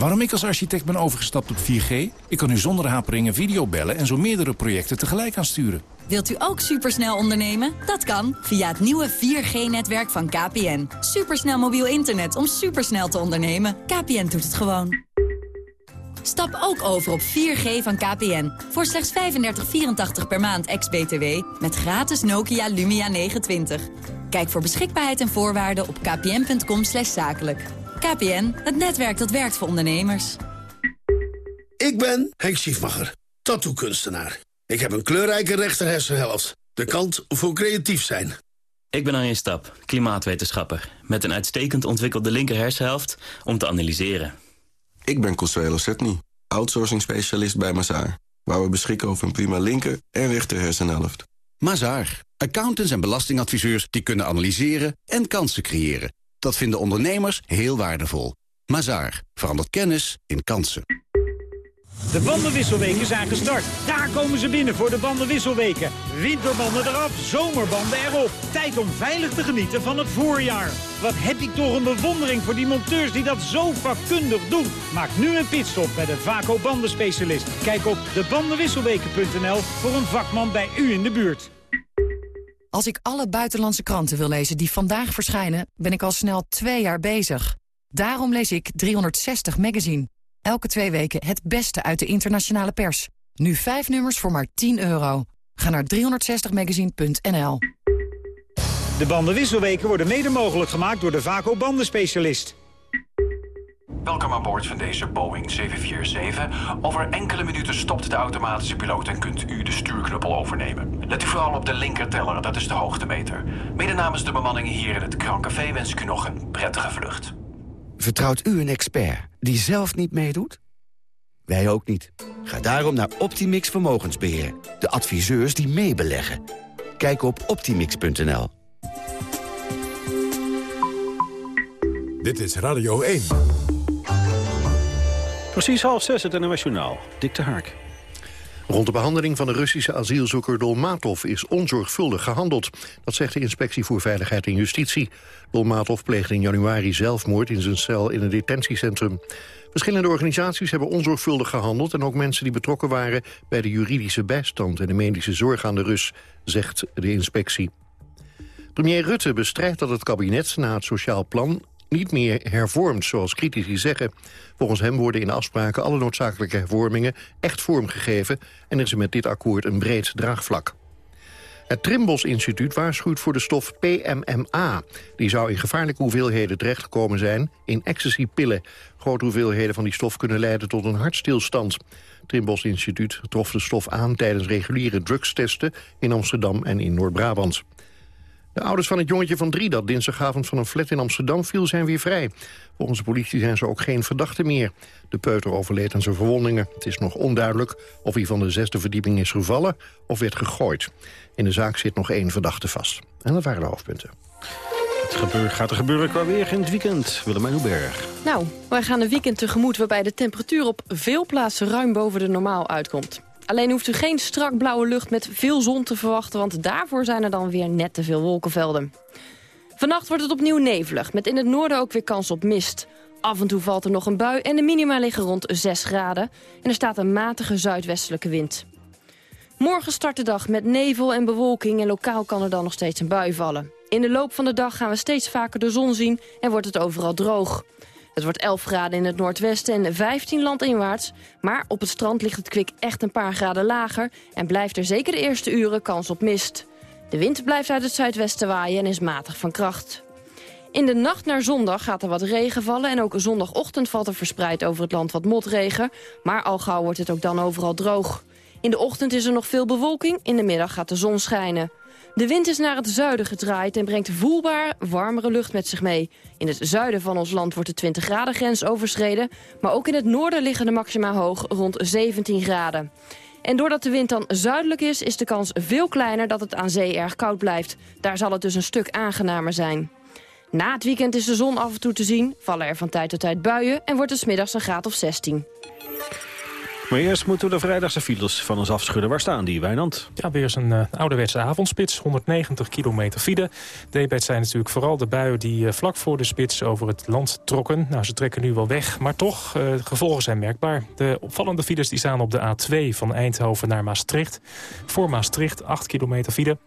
Waarom ik als architect ben overgestapt op 4G? Ik kan nu zonder haperingen videobellen en zo meerdere projecten tegelijk aansturen. Wilt u ook supersnel ondernemen? Dat kan via het nieuwe 4G-netwerk van KPN. Supersnel mobiel internet om supersnel te ondernemen. KPN doet het gewoon. Stap ook over op 4G van KPN. Voor slechts 35,84 per maand ex-BTW. Met gratis Nokia Lumia 920. Kijk voor beschikbaarheid en voorwaarden op kpn.com zakelijk. KPN, het netwerk dat werkt voor ondernemers. Ik ben Henk Schiefmacher, tattoo-kunstenaar. Ik heb een kleurrijke rechterhersenhelft. De kant voor creatief zijn. Ik ben Arjen Stap, klimaatwetenschapper. Met een uitstekend ontwikkelde linkerhersenhelft om te analyseren. Ik ben Consuelo Setny, outsourcing specialist bij Mazaar. Waar we beschikken over een prima linker- en rechter hersenhelft. Mazaar, accountants en belastingadviseurs die kunnen analyseren en kansen creëren. Dat vinden ondernemers heel waardevol. Mazaar, verandert kennis in kansen. De bandenwisselweken zijn gestart. Daar komen ze binnen voor de bandenwisselweken. Winterbanden eraf, zomerbanden erop. Tijd om veilig te genieten van het voorjaar. Wat heb ik toch een bewondering voor die monteurs die dat zo vakkundig doen. Maak nu een pitstop bij de Vaco bandenspecialist. Kijk op debandenwisselweken.nl voor een vakman bij u in de buurt. Als ik alle buitenlandse kranten wil lezen die vandaag verschijnen... ben ik al snel twee jaar bezig. Daarom lees ik 360 Magazine. Elke twee weken het beste uit de internationale pers. Nu vijf nummers voor maar 10 euro. Ga naar 360magazine.nl. De bandenwisselweken worden mede mogelijk gemaakt door de Vaco bandenspecialist. Welkom aan boord van deze Boeing 747. Over enkele minuten stopt de automatische piloot en kunt u de stuurknuppel overnemen. Let u vooral op de linkerteller, dat is de hoogtemeter. Mede namens de bemanning hier in het Krancafé wens ik u nog een prettige vlucht. Vertrouwt u een expert die zelf niet meedoet? Wij ook niet. Ga daarom naar Optimix Vermogensbeheer. De adviseurs die meebeleggen. Kijk op optimix.nl. Dit is Radio 1. Precies half zes het NOS Journaal. Dick de Haak. Rond de behandeling van de Russische asielzoeker Dolmatov is onzorgvuldig gehandeld. Dat zegt de Inspectie voor Veiligheid en Justitie. Dolmatov pleegde in januari zelfmoord in zijn cel in een detentiecentrum. Verschillende organisaties hebben onzorgvuldig gehandeld... en ook mensen die betrokken waren bij de juridische bijstand... en de medische zorg aan de Rus, zegt de inspectie. Premier Rutte bestrijdt dat het kabinet na het sociaal plan niet meer hervormt, zoals critici zeggen. Volgens hem worden in afspraken alle noodzakelijke hervormingen echt vormgegeven... en er is met dit akkoord een breed draagvlak. Het Trimbos Instituut waarschuwt voor de stof PMMA. Die zou in gevaarlijke hoeveelheden terechtgekomen zijn in ecstasy-pillen. Grote hoeveelheden van die stof kunnen leiden tot een hartstilstand. Het Trimbos Instituut trof de stof aan tijdens reguliere drugstesten... in Amsterdam en in Noord-Brabant. De ouders van het jongetje van drie dat dinsdagavond van een flat in Amsterdam viel zijn weer vrij. Volgens de politie zijn ze ook geen verdachten meer. De peuter overleed aan zijn verwondingen. Het is nog onduidelijk of hij van de zesde verdieping is gevallen of werd gegooid. In de zaak zit nog één verdachte vast. En dat waren de hoofdpunten. Het gebeur, gaat er gebeuren qua weer in het weekend. Willemijn Hoeberg. Nou, wij gaan een weekend tegemoet waarbij de temperatuur op veel plaatsen ruim boven de normaal uitkomt. Alleen hoeft u geen strak blauwe lucht met veel zon te verwachten... want daarvoor zijn er dan weer net te veel wolkenvelden. Vannacht wordt het opnieuw nevelig, met in het noorden ook weer kans op mist. Af en toe valt er nog een bui en de minima liggen rond 6 graden. En er staat een matige zuidwestelijke wind. Morgen start de dag met nevel en bewolking en lokaal kan er dan nog steeds een bui vallen. In de loop van de dag gaan we steeds vaker de zon zien en wordt het overal droog. Het wordt 11 graden in het noordwesten en 15 landinwaarts. Maar op het strand ligt het kwik echt een paar graden lager... en blijft er zeker de eerste uren kans op mist. De wind blijft uit het zuidwesten waaien en is matig van kracht. In de nacht naar zondag gaat er wat regen vallen... en ook zondagochtend valt er verspreid over het land wat motregen. Maar al gauw wordt het ook dan overal droog. In de ochtend is er nog veel bewolking, in de middag gaat de zon schijnen. De wind is naar het zuiden gedraaid en brengt voelbaar warmere lucht met zich mee. In het zuiden van ons land wordt de 20 graden grens overschreden... maar ook in het noorden liggen de maxima hoog rond 17 graden. En doordat de wind dan zuidelijk is, is de kans veel kleiner dat het aan zee erg koud blijft. Daar zal het dus een stuk aangenamer zijn. Na het weekend is de zon af en toe te zien, vallen er van tijd tot tijd buien... en wordt het smiddags een graad of 16. Maar eerst moeten we de vrijdagse files van ons afschudden. Waar staan die, Wijnand? Ja, weer eens een uh, ouderwetse avondspits. 190 kilometer file. Debet zijn natuurlijk vooral de buien die uh, vlak voor de spits over het land trokken. Nou, ze trekken nu wel weg, maar toch, uh, de gevolgen zijn merkbaar. De opvallende files die staan op de A2 van Eindhoven naar Maastricht. Voor Maastricht 8 kilometer file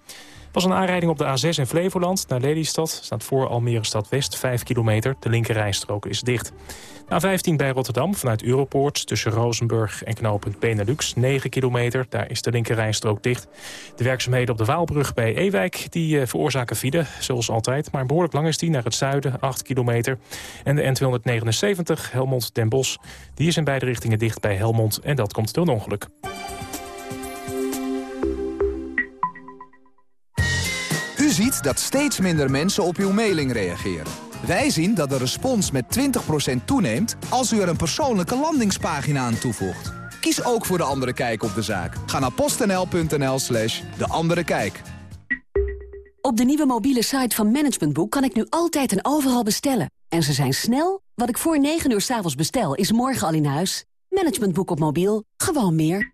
was een aanrijding op de A6 in Flevoland naar Lelystad. Staat voor Almere Stad West 5 kilometer. De linkerrijstrook is dicht. A15 bij Rotterdam vanuit Europoort tussen Rozenburg en knooppunt Benelux. 9 kilometer, daar is de linkerrijstrook dicht. De werkzaamheden op de Waalbrug bij Ewijk die uh, veroorzaken file, zoals altijd. Maar behoorlijk lang is die naar het zuiden, 8 kilometer. En de N279 Helmond-Den Bosch, die is in beide richtingen dicht bij Helmond. En dat komt door een ongeluk. U ziet dat steeds minder mensen op uw mailing reageren. Wij zien dat de respons met 20% toeneemt als u er een persoonlijke landingspagina aan toevoegt. Kies ook voor De Andere Kijk op de zaak. Ga naar postnl.nl slash De Andere Kijk. Op de nieuwe mobiele site van Managementboek kan ik nu altijd en overal bestellen. En ze zijn snel. Wat ik voor 9 uur s'avonds bestel, is morgen al in huis. Managementboek op mobiel. Gewoon meer.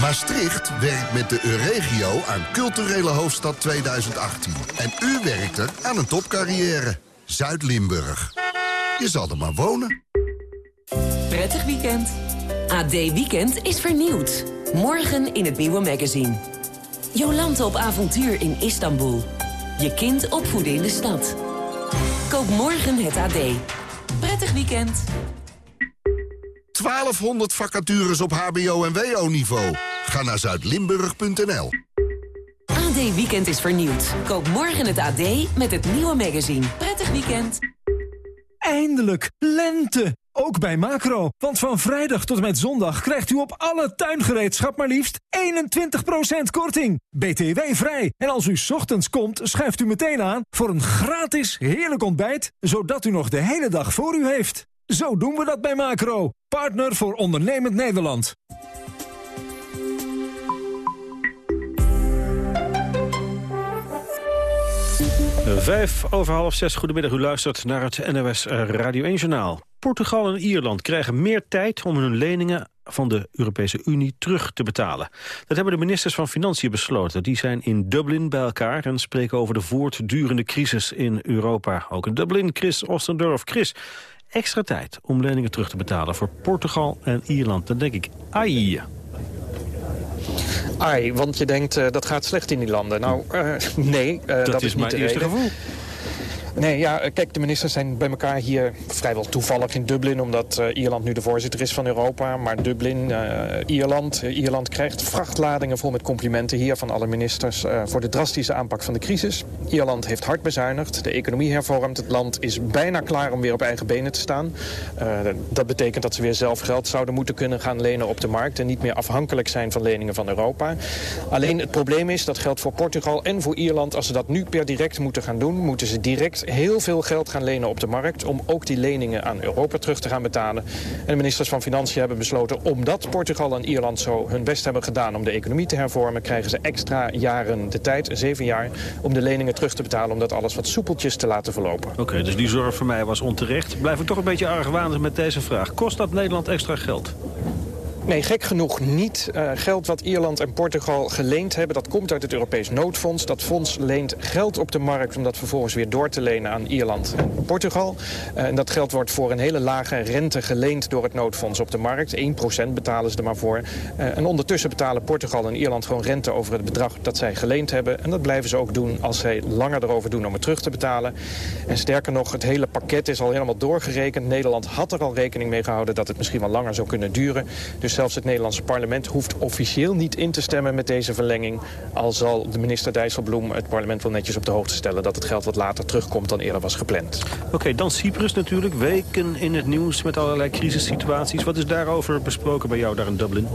Maastricht werkt met de Euregio aan Culturele Hoofdstad 2018. En u werkt er aan een topcarrière. Zuid-Limburg. Je zal er maar wonen. Prettig weekend. AD Weekend is vernieuwd. Morgen in het nieuwe magazine. Jolante op avontuur in Istanbul. Je kind opvoeden in de stad. Koop morgen het AD. Prettig weekend. 1200 vacatures op hbo- en wo-niveau. Ga naar zuidlimburg.nl. AD Weekend is vernieuwd. Koop morgen het AD met het nieuwe magazine. Prettig weekend. Eindelijk, lente! Ook bij Macro. Want van vrijdag tot en met zondag krijgt u op alle tuingereedschap maar liefst 21% korting. BTW vrij. En als u 's ochtends komt, schuift u meteen aan voor een gratis heerlijk ontbijt, zodat u nog de hele dag voor u heeft. Zo doen we dat bij Macro. Partner voor ondernemend Nederland. Vijf over half zes, goedemiddag. U luistert naar het NOS Radio 1-journaal. Portugal en Ierland krijgen meer tijd om hun leningen van de Europese Unie terug te betalen. Dat hebben de ministers van Financiën besloten. Die zijn in Dublin bij elkaar en spreken over de voortdurende crisis in Europa. Ook in Dublin, Chris Ostendorf. Chris, extra tijd om leningen terug te betalen voor Portugal en Ierland. Dan denk ik, ai. Ai, want je denkt uh, dat gaat slecht in die landen. Nou, uh, nee, uh, dat, dat, is, is niet mijn de eerste reden. gevoel. Nee, ja, kijk, de ministers zijn bij elkaar hier vrijwel toevallig in Dublin... omdat uh, Ierland nu de voorzitter is van Europa. Maar Dublin, uh, Ierland, Ierland krijgt vrachtladingen vol met complimenten hier... van alle ministers voor de drastische aanpak van de crisis. Ierland heeft hard bezuinigd, de economie hervormd. Het land is bijna klaar om weer op eigen benen te staan. dat betekent dat ze weer zelf geld zouden moeten kunnen gaan lenen op de markt... en niet meer afhankelijk zijn van leningen van Europa. Alleen het probleem is, dat geldt voor Portugal en voor Ierland... als ze dat nu per direct moeten gaan doen, moeten ze direct heel veel geld gaan lenen op de markt... om ook die leningen aan Europa terug te gaan betalen. En de ministers van Financiën hebben besloten... omdat Portugal en Ierland zo hun best hebben gedaan om de economie te hervormen... krijgen ze extra jaren de tijd, zeven jaar, om de leningen terug te betalen... om dat alles wat soepeltjes te laten verlopen. Oké, dus die zorg voor mij was onterecht. Blijf ik toch een beetje argwanend met deze vraag. Kost dat Nederland extra geld? Nee, gek genoeg niet. Uh, geld wat Ierland en Portugal geleend hebben, dat komt uit het Europees Noodfonds. Dat fonds leent geld op de markt om dat vervolgens weer door te lenen aan Ierland en Portugal. Uh, en dat geld wordt voor een hele lage rente geleend door het noodfonds op de markt. 1% betalen ze er maar voor. Uh, en ondertussen betalen Portugal en Ierland gewoon rente over het bedrag dat zij geleend hebben. En dat blijven ze ook doen als zij langer erover doen om het terug te betalen. En sterker nog, het hele pakket is al helemaal doorgerekend. Nederland had er al rekening mee gehouden dat het misschien wel langer zou kunnen duren. Dus zelfs het Nederlandse parlement hoeft officieel niet in te stemmen met deze verlenging. Al zal de minister Dijsselbloem het parlement wel netjes op de hoogte stellen... dat het geld wat later terugkomt dan eerder was gepland. Oké, dan Cyprus natuurlijk. Weken in het nieuws met allerlei crisissituaties. Wat is daarover besproken bij jou daar in Dublin?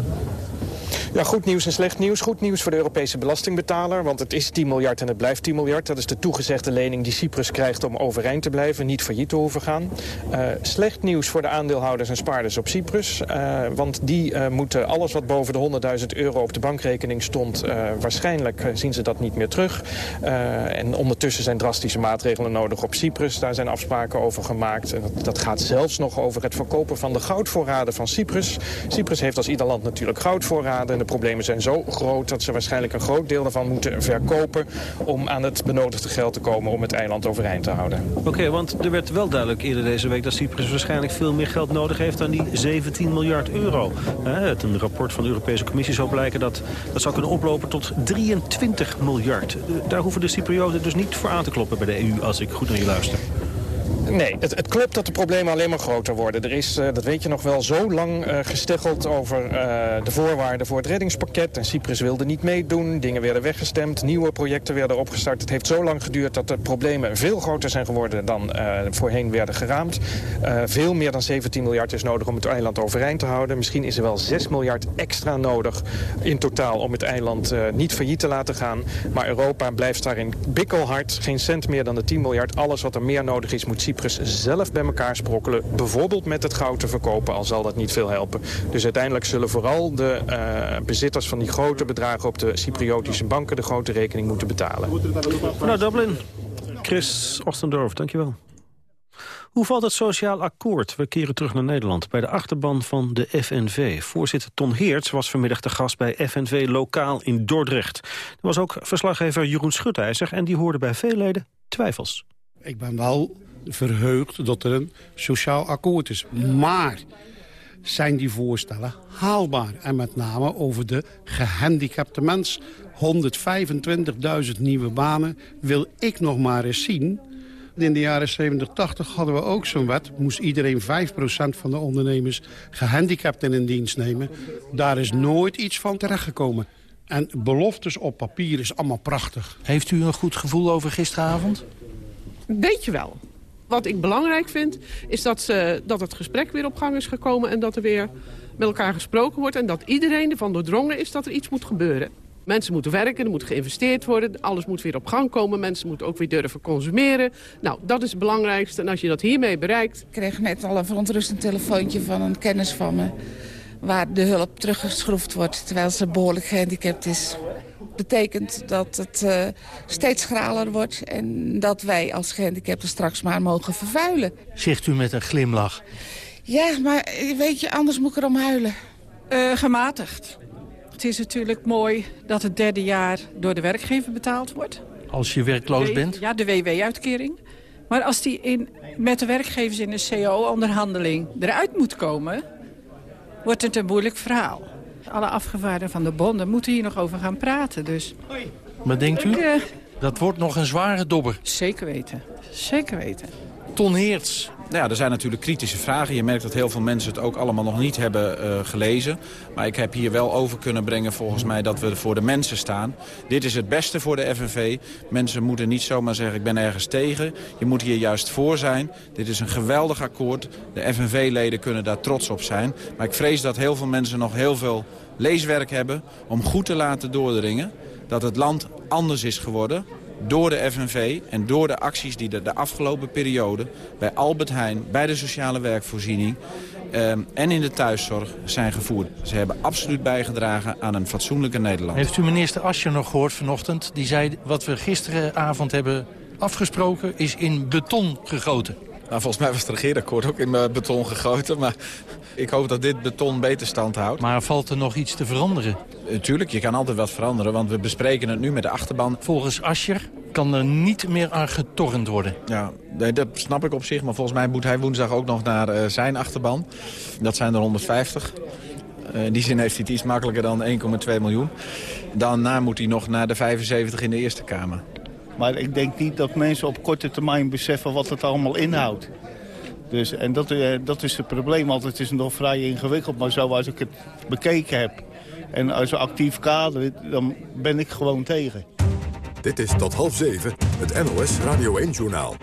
Ja, goed nieuws en slecht nieuws. Goed nieuws voor de Europese belastingbetaler, want het is 10 miljard en het blijft 10 miljard. Dat is de toegezegde lening die Cyprus krijgt om overeind te blijven, niet failliet te hoeven gaan. Uh, slecht nieuws voor de aandeelhouders en spaarders op Cyprus, uh, want die uh, moeten alles wat boven de 100.000 euro op de bankrekening stond, waarschijnlijk zien ze dat niet meer terug. en ondertussen zijn drastische maatregelen nodig op Cyprus. Daar zijn afspraken over gemaakt. En dat, dat gaat zelfs nog over het verkopen van de goudvoorraden van Cyprus. Cyprus heeft als ieder land natuurlijk goudvoorraden de problemen zijn zo groot dat ze waarschijnlijk een groot deel daarvan moeten verkopen... om aan het benodigde geld te komen om het eiland overeind te houden. Oké, want er werd wel duidelijk eerder deze week dat Cyprus waarschijnlijk veel meer geld nodig heeft dan die 17 miljard euro. Het een rapport van de Europese Commissie zou blijken dat dat zou kunnen oplopen tot 23 miljard. Daar hoeven de Cyprioten dus niet voor aan te kloppen bij de EU als ik goed naar je luister. Nee, het, het, klopt dat de problemen alleen maar groter worden. Er is, uh, dat weet je nog wel, zo lang uh, gesteggeld over uh, de voorwaarden voor het reddingspakket. En Cyprus wilde niet meedoen, dingen werden weggestemd, nieuwe projecten werden opgestart. Het heeft zo lang geduurd dat de problemen veel groter zijn geworden dan voorheen werden geraamd. veel meer dan 17 miljard is nodig om het eiland overeind te houden. Misschien is er wel 6 miljard extra nodig in totaal om het eiland niet failliet te laten gaan. Maar Europa blijft daarin bikkelhard. Geen cent meer dan de 10 miljard. Alles wat er meer nodig is moet Cyprus zelf bij elkaar sprokkelen. Bijvoorbeeld met het goud te verkopen, al zal dat niet veel helpen. Dus uiteindelijk zullen vooral de uh, bezitters van die grote bedragen op de Cypriotische banken de grote rekening moeten betalen. Nou, Dublin. Chris Ostendorf, dankjewel. Hoe valt het sociaal akkoord? We keren terug naar Nederland bij de achterban van de FNV. Voorzitter Ton Heerts was vanmiddag de gast bij FNV Lokaal in Dordrecht. Er was ook verslaggever Jeroen Schutijzer en die hoorde bij veel leden twijfels. Ik ben wel verheugd dat er een sociaal akkoord is. Maar zijn die voorstellen haalbaar? En met name over de gehandicapte mens. 125.000 nieuwe banen wil ik nog maar eens zien. In de jaren 70, 80 hadden we ook zo'n wet. Moest iedereen 5% van de ondernemers gehandicapten in dienst nemen. Daar is nooit iets van terechtgekomen. En beloftes op papier is allemaal prachtig. Heeft u een goed gevoel over gisteravond? Weet je wel. Wat ik belangrijk vind, is dat, ze, dat het gesprek weer op gang is gekomen... en dat er weer met elkaar gesproken wordt... en dat iedereen ervan doordrongen is dat er iets moet gebeuren. Mensen moeten werken, er moet geïnvesteerd worden, alles moet weer op gang komen. Mensen moeten ook weer durven consumeren. Nou, dat is het belangrijkste. En als je dat hiermee bereikt... Ik kreeg net al een verontrustend telefoontje van een kennis van me... waar de hulp teruggeschroefd wordt terwijl ze behoorlijk gehandicapt is betekent dat het uh, steeds schraler wordt... en dat wij als gehandicapten straks maar mogen vervuilen. Zegt u met een glimlach. Ja, maar weet je, anders moet ik erom huilen. Uh, gematigd. Het is natuurlijk mooi dat het derde jaar door de werkgever betaald wordt. Als je werkloos bent? Ja, de WW-uitkering. Maar als die in, met de werkgevers in een CO-onderhandeling eruit moet komen... wordt het een moeilijk verhaal. Alle afgevaardigden van de bonden moeten hier nog over gaan praten. Dus. Maar denkt u, uh, dat wordt nog een zware dobber? Zeker weten. Zeker weten. Ton Heerts, nou ja, er zijn natuurlijk kritische vragen. Je merkt dat heel veel mensen het ook allemaal nog niet hebben uh, gelezen. Maar ik heb hier wel over kunnen brengen volgens mij dat we voor de mensen staan. Dit is het beste voor de FNV. Mensen moeten niet zomaar zeggen ik ben ergens tegen. Je moet hier juist voor zijn. Dit is een geweldig akkoord. De FNV-leden kunnen daar trots op zijn. Maar ik vrees dat heel veel mensen nog heel veel leeswerk hebben... om goed te laten doordringen dat het land anders is geworden door de FNV en door de acties die er de afgelopen periode... bij Albert Heijn, bij de sociale werkvoorziening eh, en in de thuiszorg zijn gevoerd. Ze hebben absoluut bijgedragen aan een fatsoenlijke Nederland. Heeft u minister Ascher nog gehoord vanochtend? Die zei wat we gisteravond hebben afgesproken is in beton gegoten. Nou, volgens mij was het regeerakkoord ook in beton gegoten. Maar ik hoop dat dit beton beter stand houdt. Maar valt er nog iets te veranderen? Tuurlijk, je kan altijd wat veranderen, want we bespreken het nu met de achterban. Volgens Ascher kan er niet meer aan getornd worden. Ja, dat snap ik op zich, maar volgens mij moet hij woensdag ook nog naar uh, zijn achterban. Dat zijn er 150. Uh, in die zin heeft hij het iets makkelijker dan 1,2 miljoen. Daarna moet hij nog naar de 75 in de Eerste Kamer. Maar ik denk niet dat mensen op korte termijn beseffen wat het allemaal inhoudt. Dus, en dat, uh, dat is het probleem altijd. Het is nog vrij ingewikkeld, maar zo als ik het bekeken heb... en als actief kader, dan ben ik gewoon tegen. Dit is tot half zeven, het NOS Radio 1-journaal.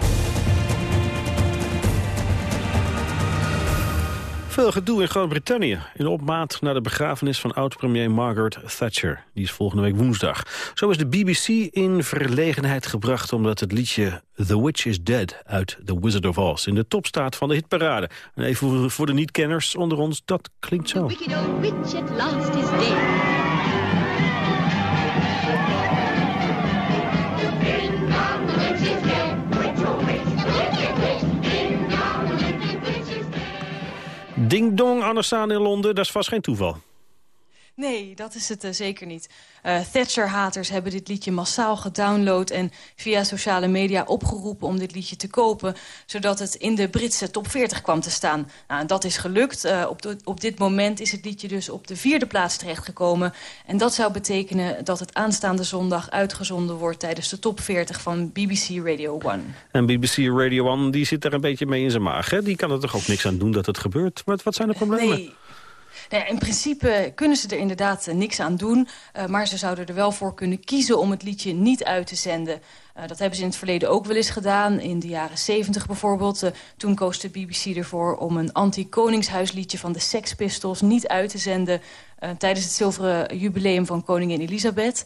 Veel gedoe in Groot-Brittannië in opmaat naar de begrafenis van oud-premier Margaret Thatcher. Die is volgende week woensdag. Zo is de BBC in verlegenheid gebracht omdat het liedje The Witch is Dead uit The Wizard of Oz in de top staat van de hitparade. En even voor de niet-kenners onder ons, dat klinkt zo. Wicked old witch at last is dead. Ding dong, Anne staan in Londen, dat is vast geen toeval. Nee, dat is het uh, zeker niet. Uh, Thatcher-haters hebben dit liedje massaal gedownload... en via sociale media opgeroepen om dit liedje te kopen... zodat het in de Britse top 40 kwam te staan. Nou, dat is gelukt. Uh, op, de, op dit moment is het liedje dus op de vierde plaats terechtgekomen. En dat zou betekenen dat het aanstaande zondag uitgezonden wordt... tijdens de top 40 van BBC Radio 1. En BBC Radio 1 die zit er een beetje mee in zijn maag. Hè? Die kan er toch ook niks aan doen dat het gebeurt? Wat, wat zijn de problemen? Nee. Nou in principe kunnen ze er inderdaad uh, niks aan doen. Uh, maar ze zouden er wel voor kunnen kiezen om het liedje niet uit te zenden. Uh, dat hebben ze in het verleden ook wel eens gedaan. In de jaren 70 bijvoorbeeld. toen koos de BBC ervoor om een anti-koningshuisliedje van de Sex Pistols niet uit te zenden... Uh, tijdens het zilveren jubileum van koningin Elisabeth.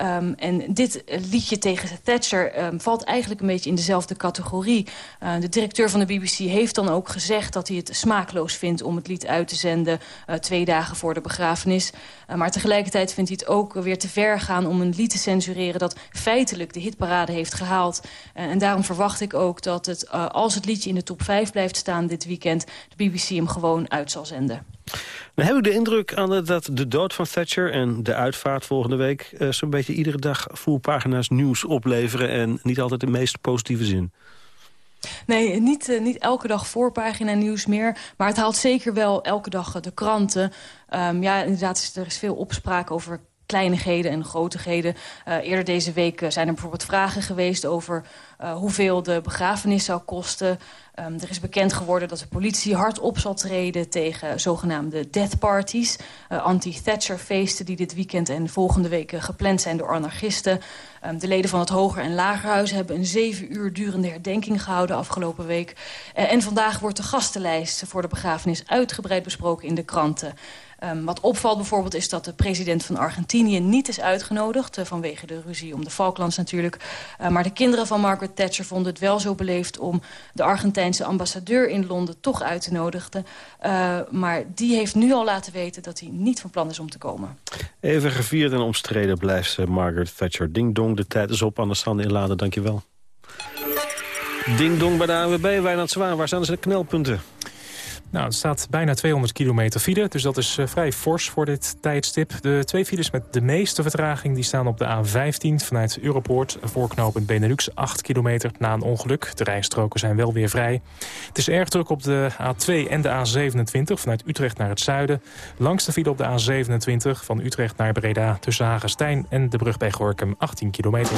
Um, en dit liedje tegen Thatcher um, valt eigenlijk een beetje in dezelfde categorie. Uh, de directeur van de BBC heeft dan ook gezegd dat hij het smaakloos vindt... om het lied uit te zenden uh, twee dagen voor de begrafenis. maar tegelijkertijd vindt hij het ook weer te ver gaan om een lied te censureren... dat feitelijk de hitparade hitparade heeft gehaald. en daarom verwacht ik ook dat het, als het liedje in de top 5 blijft staan dit weekend... de BBC hem gewoon uit zal zenden. Heb ik de indruk aan dat de dood van Thatcher en de uitvaart volgende week... zo'n beetje iedere dag pagina's nieuws opleveren... en niet altijd de meest positieve zin. Nee, niet, uh, niet elke dag voorpagina nieuws meer. Maar het haalt zeker wel elke dag de kranten. Um, ja, inderdaad, er is veel opspraak over kleinigheden en grotigheden. Uh, eerder deze week uh, zijn er bijvoorbeeld vragen geweest over uh, hoeveel de begrafenis zou kosten. Um, er is bekend geworden dat de politie hard op zal treden tegen zogenaamde death parties. Anti-Thatcher feesten die dit weekend en volgende week gepland zijn door anarchisten. Um, de leden van het Hoger- en Lagerhuis hebben een zeven uur durende herdenking gehouden afgelopen week. en vandaag wordt de gastenlijst voor de begrafenis uitgebreid besproken in de kranten. Um, wat opvalt bijvoorbeeld is dat de president van Argentinië niet is uitgenodigd... Uh, vanwege de ruzie om de Falklands natuurlijk. Uh, maar de kinderen van Margaret Thatcher vonden het wel zo beleefd... om de Argentijnse ambassadeur in Londen toch uit te nodigen. Uh, maar die heeft nu al laten weten dat hij niet van plan is om te komen. Even gevierd en omstreden blijft Margaret Thatcher. Ding dong, de tijd is op. Dan inladen, dankjewel. Ding dong bij de ANWB, Wijnand Zwaan. Waar staan de knelpunten? Nou, het staat bijna 200 kilometer file, dus dat is uh, vrij fors voor dit tijdstip. De twee files met de meeste vertraging die staan op de A15 vanuit Europoort... voorknopend Benelux, 8 kilometer na een ongeluk. De rijstroken zijn wel weer vrij. Het is erg druk op de A2 en de A27 vanuit Utrecht naar het zuiden. Langs de file op de A27 van Utrecht naar Breda... tussen Hagestein en de brug bij Gorkum, 18 kilometer.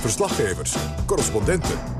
Verslaggevers, correspondenten,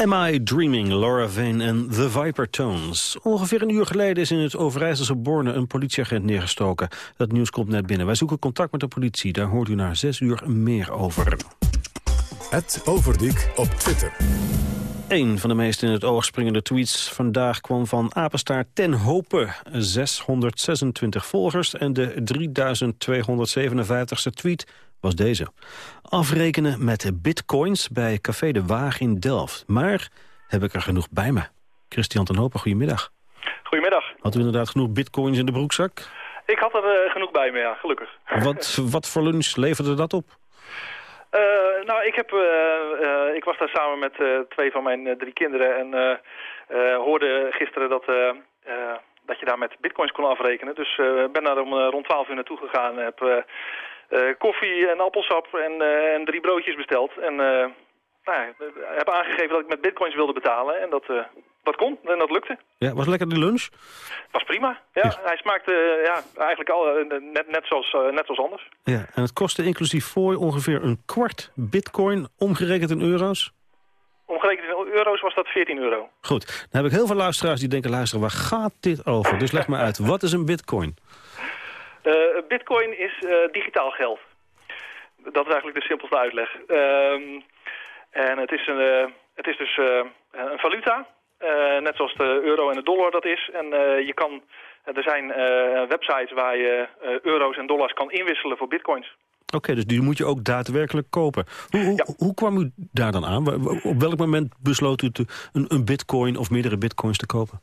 Am I Dreaming, Laura Vane en The Viper Tones. Ongeveer een uur geleden is in het Overijsselse Borne een politieagent neergestoken. Dat nieuws komt net binnen. Wij zoeken contact met de politie. Daar hoort u na zes uur meer over. Het Overdiek op Twitter. Een van de meest in het oog springende tweets vandaag kwam van Apenstaart ten Hope. 626 volgers en de 3257ste tweet was deze. Afrekenen met bitcoins bij Café de Waag in Delft. Maar heb ik er genoeg bij me. Christian ten Hopen, goedemiddag. Goedemiddag. Had u inderdaad genoeg bitcoins in de broekzak? Ik had er uh, genoeg bij me, ja, gelukkig. Wat, wat voor lunch leverde dat op? Uh, nou, ik, heb, uh, ik was daar samen met twee van mijn drie kinderen en hoorde gisteren dat, dat je daar met bitcoins kon afrekenen. Dus ben daar om rond 12 uur naartoe gegaan en heb koffie en appelsap en, en drie broodjes besteld. En nou, heb aangegeven dat ik met bitcoins wilde betalen en dat, dat kon en dat lukte. Ja, was lekker de lunch? Was prima. Ja, hij smaakte ja, eigenlijk al, net, net, zoals, net zoals anders. Ja, en het kostte inclusief voor ongeveer een kwart bitcoin, omgerekend in euro's? Omgerekend in euro's was dat 14 euro. Goed, dan heb ik heel veel luisteraars die denken, luisteren, waar gaat dit over? Dus leg maar uit, wat is een bitcoin? Bitcoin is digitaal geld. Dat is eigenlijk de simpelste uitleg. Ehm, en het is, een, het is dus een valuta net zoals de euro en de dollar dat is. En je kan, er zijn websites waar je euro's en dollars kan inwisselen voor bitcoins. Oké, okay, dus die moet je ook daadwerkelijk kopen. Hoe, hoe, ja. hoe, kwam u daar dan aan? Op welk moment besloot u te, een, een bitcoin of meerdere bitcoins te kopen?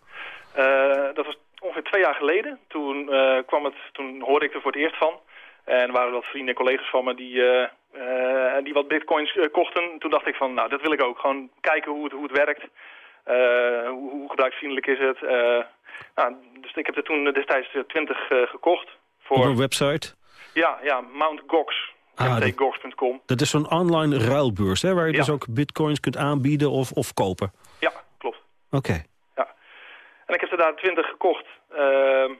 Ongeveer twee jaar geleden. Toen, kwam het, toen hoorde ik er voor het eerst van. En er waren wat vrienden en collega's van me die, die wat bitcoins kochten. Toen dacht ik van, nou, dat wil ik ook. Gewoon kijken hoe het, hoe het werkt. Hoe, hoe, gebruiksvriendelijk is het? Nou, dus ik heb er toen destijds 20 uh, gekocht. Voor... Op een website? Ja, ja Mount Gox. Ah, dat, dat is zo'n online ruilbeurs, hè, waar je ja. dus ook bitcoins kunt aanbieden of, of kopen. Ja, klopt. Oké. Okay. Ja. En ik heb er daar 20 gekocht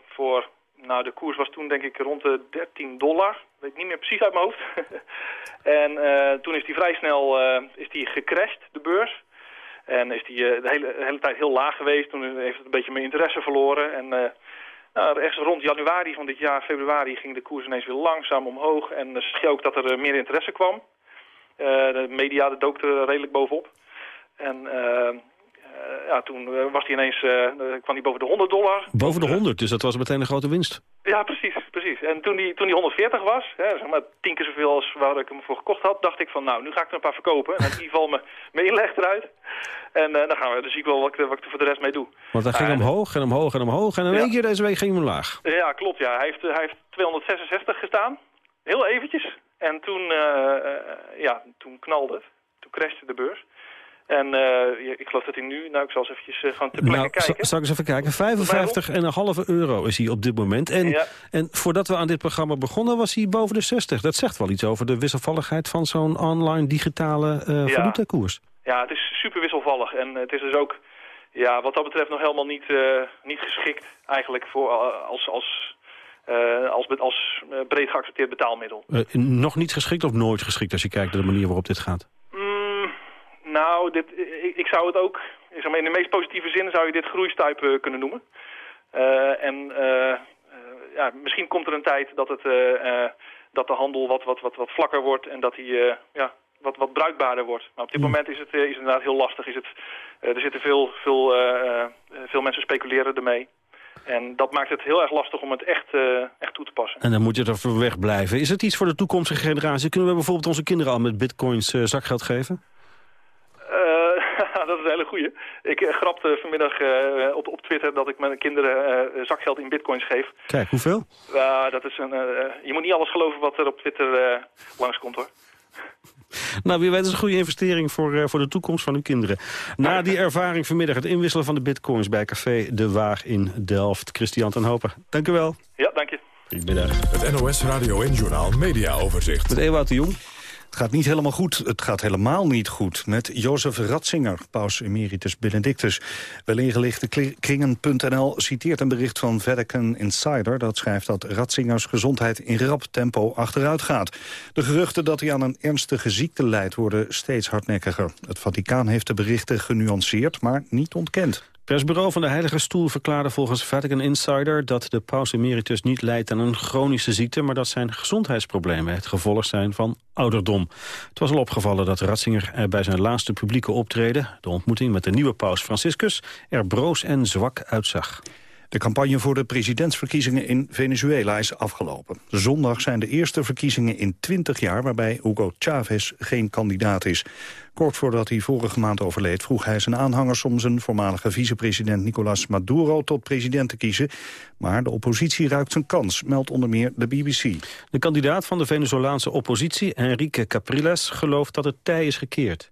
voor, nou de koers was toen denk ik rond de 13 dollar. Weet ik niet meer precies uit mijn hoofd. en eh, toen is die vrij snel is die gecrashed, de beurs. En is die uh, de, hele, hele tijd heel laag geweest. Toen heeft het een beetje mijn interesse verloren. En uh, nou, rond januari van dit jaar, februari, ging de koers ineens weer langzaam omhoog. En uh, ook dat er meer interesse kwam. de media dook er redelijk bovenop. En ja, toen was hij ineens, kwam hij boven de 100 dollar. Boven de 100, dus dat was meteen een grote winst. Ja, precies, precies. En toen die, toen die 140 was, hè, zeg maar tien keer zoveel als waar ik hem voor gekocht had, dacht ik van nou, nu ga ik er een paar verkopen. En in ieder geval mijn, mijn inleg eruit. En dan gaan we, zie ik wel wat, wat ik er voor de rest mee doe. Want hij ging omhoog en omhoog en omhoog en in één keer deze week ging hij omlaag. Ja, klopt ja. Hij heeft, hij heeft 266 gestaan. Heel eventjes. En toen, uh, ja, toen knalde het. Toen crashte de beurs. En uh, ik geloof dat hij nu, nou ik zal eens eventjes uh, gaan te plekke nou, kijken. Zal ik eens even kijken. 55,5 euro is hij op dit moment. En, ja. en voordat we aan dit programma begonnen was hij boven de 60. Dat zegt wel iets over de wisselvalligheid van zo'n online digitale uh, ja. valutakoers. Ja, het is super wisselvallig. En het is dus ook ja, wat dat betreft nog helemaal niet, niet geschikt eigenlijk voor als... als als, als breed geaccepteerd betaalmiddel. nog niet geschikt of nooit geschikt als je kijkt naar de manier waarop dit gaat? Mm, nou, dit, ik, ik, zou het ook, zeg maar, in de meest positieve zin zou je dit groeistuip uh, kunnen noemen. Uh, en uh, ja, misschien komt er een tijd dat, het, dat de handel wat, wat, wat, wat vlakker wordt en dat die ja, wat, wat bruikbaarder wordt. Maar op dit moment is het, is het inderdaad heel lastig. Is het, er zitten veel, veel, veel mensen speculeren ermee. En dat maakt het heel erg lastig om het echt, uh, echt toe te passen. En dan moet je er voor weg blijven. Is het iets voor de toekomstige generatie? Kunnen we bijvoorbeeld onze kinderen al met bitcoins uh, zakgeld geven? Uh, dat is een hele goeie. Ik uh, grapte vanmiddag uh, op, op Twitter dat ik mijn kinderen zakgeld in bitcoins geef. Kijk, hoeveel? dat is een, je moet niet alles geloven wat er op Twitter langskomt hoor. Nou, wie weet is een goede investering voor, voor de toekomst van uw kinderen. Na die ervaring vanmiddag het inwisselen van de bitcoins bij Café De Waag in Delft. Christian ten Hopen, dank u wel. Ja, dank je. Goedemiddag. Het NOS Radio en Journaal Media Overzicht. Met Ewout de Jong. Gaat niet helemaal goed. Het gaat helemaal niet goed met Jozef Ratzinger, paus emeritus Benedictus. Wel kringen.nl citeert een bericht van Vatican Insider... dat schrijft dat Ratzingers gezondheid in rap tempo achteruit gaat. De geruchten dat hij aan een ernstige ziekte lijdt worden steeds hardnekkiger. Het Vaticaan heeft de berichten genuanceerd, maar niet ontkend. Persbureau van de Heilige Stoel verklaarde volgens Vatican Insider... dat de paus emeritus niet leidt aan een chronische ziekte... maar dat zijn gezondheidsproblemen het gevolg zijn van ouderdom. Het was al opgevallen dat Ratzinger er bij zijn laatste publieke optreden... de ontmoeting met de nieuwe paus Franciscus... er broos en zwak uitzag. De campagne voor de presidentsverkiezingen in Venezuela is afgelopen. Zondag zijn de eerste verkiezingen in 20 jaar waarbij Hugo Chavez geen kandidaat is. Kort voordat hij vorige maand overleed vroeg hij zijn aanhangers om zijn voormalige vicepresident Nicolas Maduro tot president te kiezen. Maar de oppositie ruikt zijn kans, meldt onder meer de BBC. De kandidaat van de Venezolaanse oppositie, Enrique Capriles, gelooft dat het tij is gekeerd.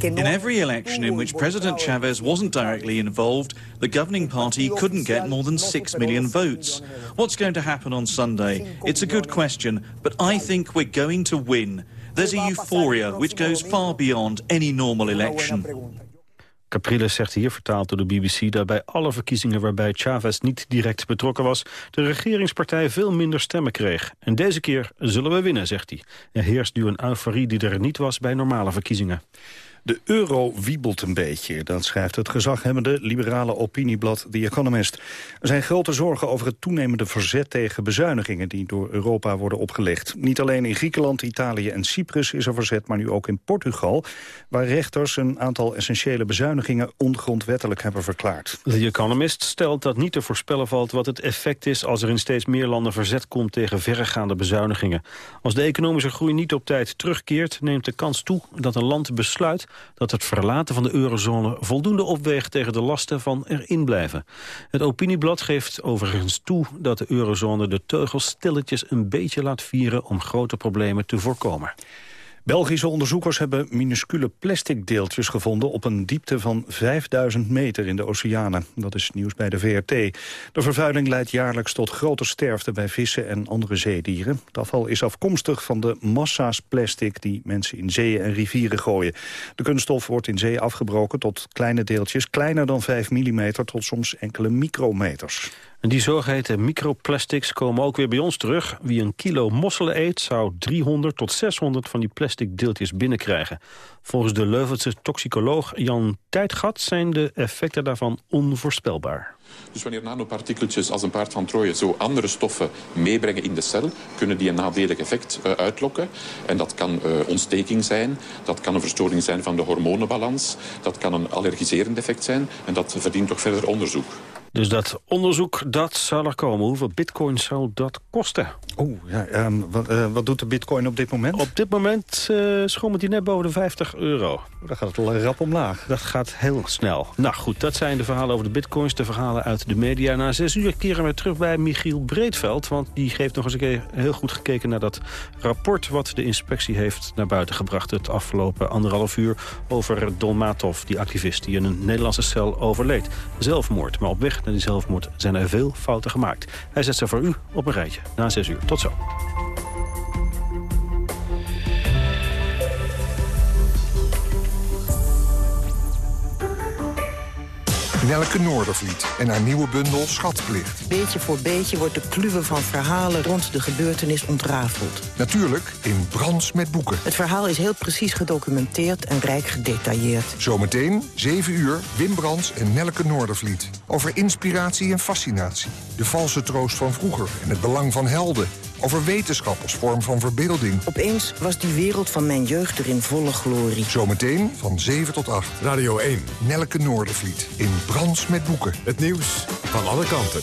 In every election in which President Chavez wasn't directly involved, the governing party couldn't get more than 6 million votes. What's going to happen on Sunday? It's a good question, but I think we're going to win. There's a euphoria which goes far beyond any normal election. Capriles zegt hier, vertaald door de BBC... dat bij alle verkiezingen waarbij Chavez niet direct betrokken was... de regeringspartij veel minder stemmen kreeg. En deze keer zullen we winnen, zegt hij. Er heerst nu een euforie die er niet was bij normale verkiezingen. De euro wiebelt een beetje, dat schrijft het gezaghebbende liberale opinieblad The Economist. Er zijn grote zorgen over het toenemende verzet tegen bezuinigingen die door Europa worden opgelegd. Niet alleen in Griekenland, Italië en Cyprus is er verzet, maar nu ook in Portugal, waar rechters een aantal essentiële bezuinigingen ongrondwettelijk hebben verklaard. The Economist stelt dat niet te voorspellen valt wat het effect is als er in steeds meer landen verzet komt tegen verregaande bezuinigingen. Als de economische groei niet op tijd terugkeert, neemt de kans toe dat een land besluit dat het verlaten van de eurozone voldoende opweegt tegen de lasten van erin blijven. Het opinieblad geeft overigens toe dat de eurozone de teugels stilletjes een beetje laat vieren om grote problemen te voorkomen. Belgische onderzoekers hebben minuscule plastic deeltjes gevonden op een diepte van 5000 meter in de oceanen. Dat is nieuws bij de VRT. De vervuiling leidt jaarlijks tot grote sterfte bij vissen en andere zeedieren. Het afval is afkomstig van de massa's plastic die mensen in zeeën en rivieren gooien. De kunststof wordt in zee afgebroken tot kleine deeltjes, kleiner dan 5 mm tot soms enkele micrometers. En die zogeheten microplastics komen ook weer bij ons terug. Wie een kilo mosselen eet, zou 300 tot 600 van die plastic deeltjes binnenkrijgen. Volgens de Leuvense toxicoloog Jan Tijdgat zijn de effecten daarvan onvoorspelbaar. Dus wanneer nanopartikeltjes als een paard van Troje zo andere stoffen meebrengen in de cel, kunnen die een nadelig effect uh, uitlokken. En dat kan uh, ontsteking zijn, dat kan een verstoring zijn van de hormonenbalans, dat kan een allergiserend effect zijn en dat verdient toch verder onderzoek. Dus dat onderzoek, dat zal er komen. Hoeveel bitcoin zou dat kosten? Oeh, ja, um, wat, uh, wat, doet de bitcoin op dit moment? Op dit moment uh, schommelt hij net boven de 50 euro. Dan gaat het rap omlaag. Dat gaat heel snel. Nou goed, dat zijn de verhalen over de bitcoins. De verhalen uit de media. Na zes uur keren we terug bij Michiel Breedveld. Want die heeft nog eens een keer heel goed gekeken naar dat rapport... wat de inspectie heeft naar buiten gebracht het afgelopen anderhalf uur... over Don Matov, die activist die in een Nederlandse cel overleed. Zelfmoord, maar op weg naar die zelfmoord zijn er veel fouten gemaakt. Hij zet ze voor u op een rijtje. Na 6 uur. Tot zo. Nelke Noordervliet en haar nieuwe bundel Schatplicht. Beetje voor beetje wordt de kluwe van verhalen rond de gebeurtenis ontrafeld. Natuurlijk in Brans met boeken. Het verhaal is heel precies gedocumenteerd en rijk gedetailleerd. Zometeen, 7 uur, Wim Brands en Nelke Noordervliet. Over inspiratie en fascinatie. De valse troost van vroeger en het belang van helden. Over wetenschap als vorm van verbeelding. Opeens was die wereld van mijn jeugd er in volle glorie. Zometeen van 7 tot 8. Radio 1. Nelke Noordervliet. In Brands met boeken. Het nieuws van alle kanten.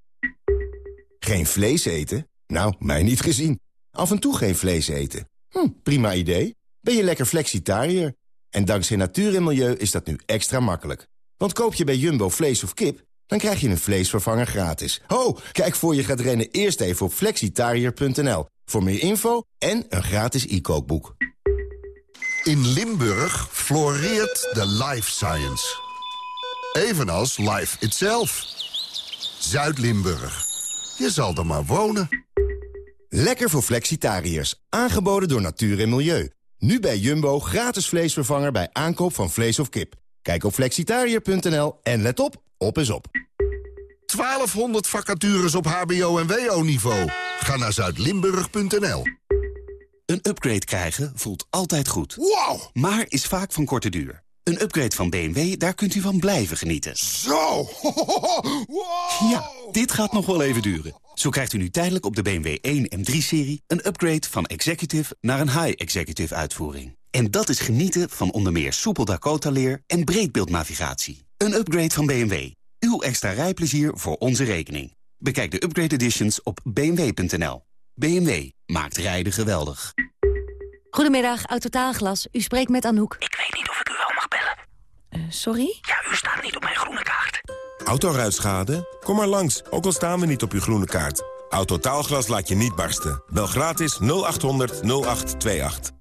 Geen vlees eten? Nou, mij niet gezien. Af en toe geen vlees eten. Hm, prima idee. Ben je lekker flexitariër? En dankzij natuur en milieu is dat nu extra makkelijk. Want koop je bij Jumbo vlees of kip, dan krijg je een vleesvervanger gratis. Ho, kijk voor je gaat rennen eerst even op flexitariër.nl. Voor meer info en een gratis e-kookboek. In Limburg floreert de life science. Evenals life itself. Zuid-Limburg. Je zal er maar wonen. Lekker voor flexitariërs. Aangeboden door Natuur en Milieu. Nu bij Jumbo gratis vleesvervanger bij aankoop van vlees of kip. Kijk op flexitariër.nl en let op, op is op. 1200 vacatures op hbo- en wo-niveau. Ga naar zuidlimburg.nl. Een upgrade krijgen voelt altijd goed. Wow! Maar is vaak van korte duur. Een upgrade van BMW, daar kunt u van blijven genieten. Zo! Wow! Ja, dit gaat nog wel even duren. Zo krijgt u nu tijdelijk op de BMW 1 en 3-serie... een upgrade van executive naar een high-executive uitvoering. En dat is genieten van onder meer soepel Dakota-leer en breedbeeldnavigatie. Een upgrade van BMW. Uw extra rijplezier voor onze rekening. Bekijk de upgrade editions op bmw.nl. BMW maakt rijden geweldig. Goedemiddag, Autotaalglas. U spreekt met Anouk. Ik weet niet of ik u wel mag bellen. Uh, sorry? Ja, u staat niet op mijn groene kaart. Autoruitschade? Kom maar langs, ook al staan we niet op uw groene kaart. Autotaalglas laat je niet barsten. Bel gratis 0800 0828.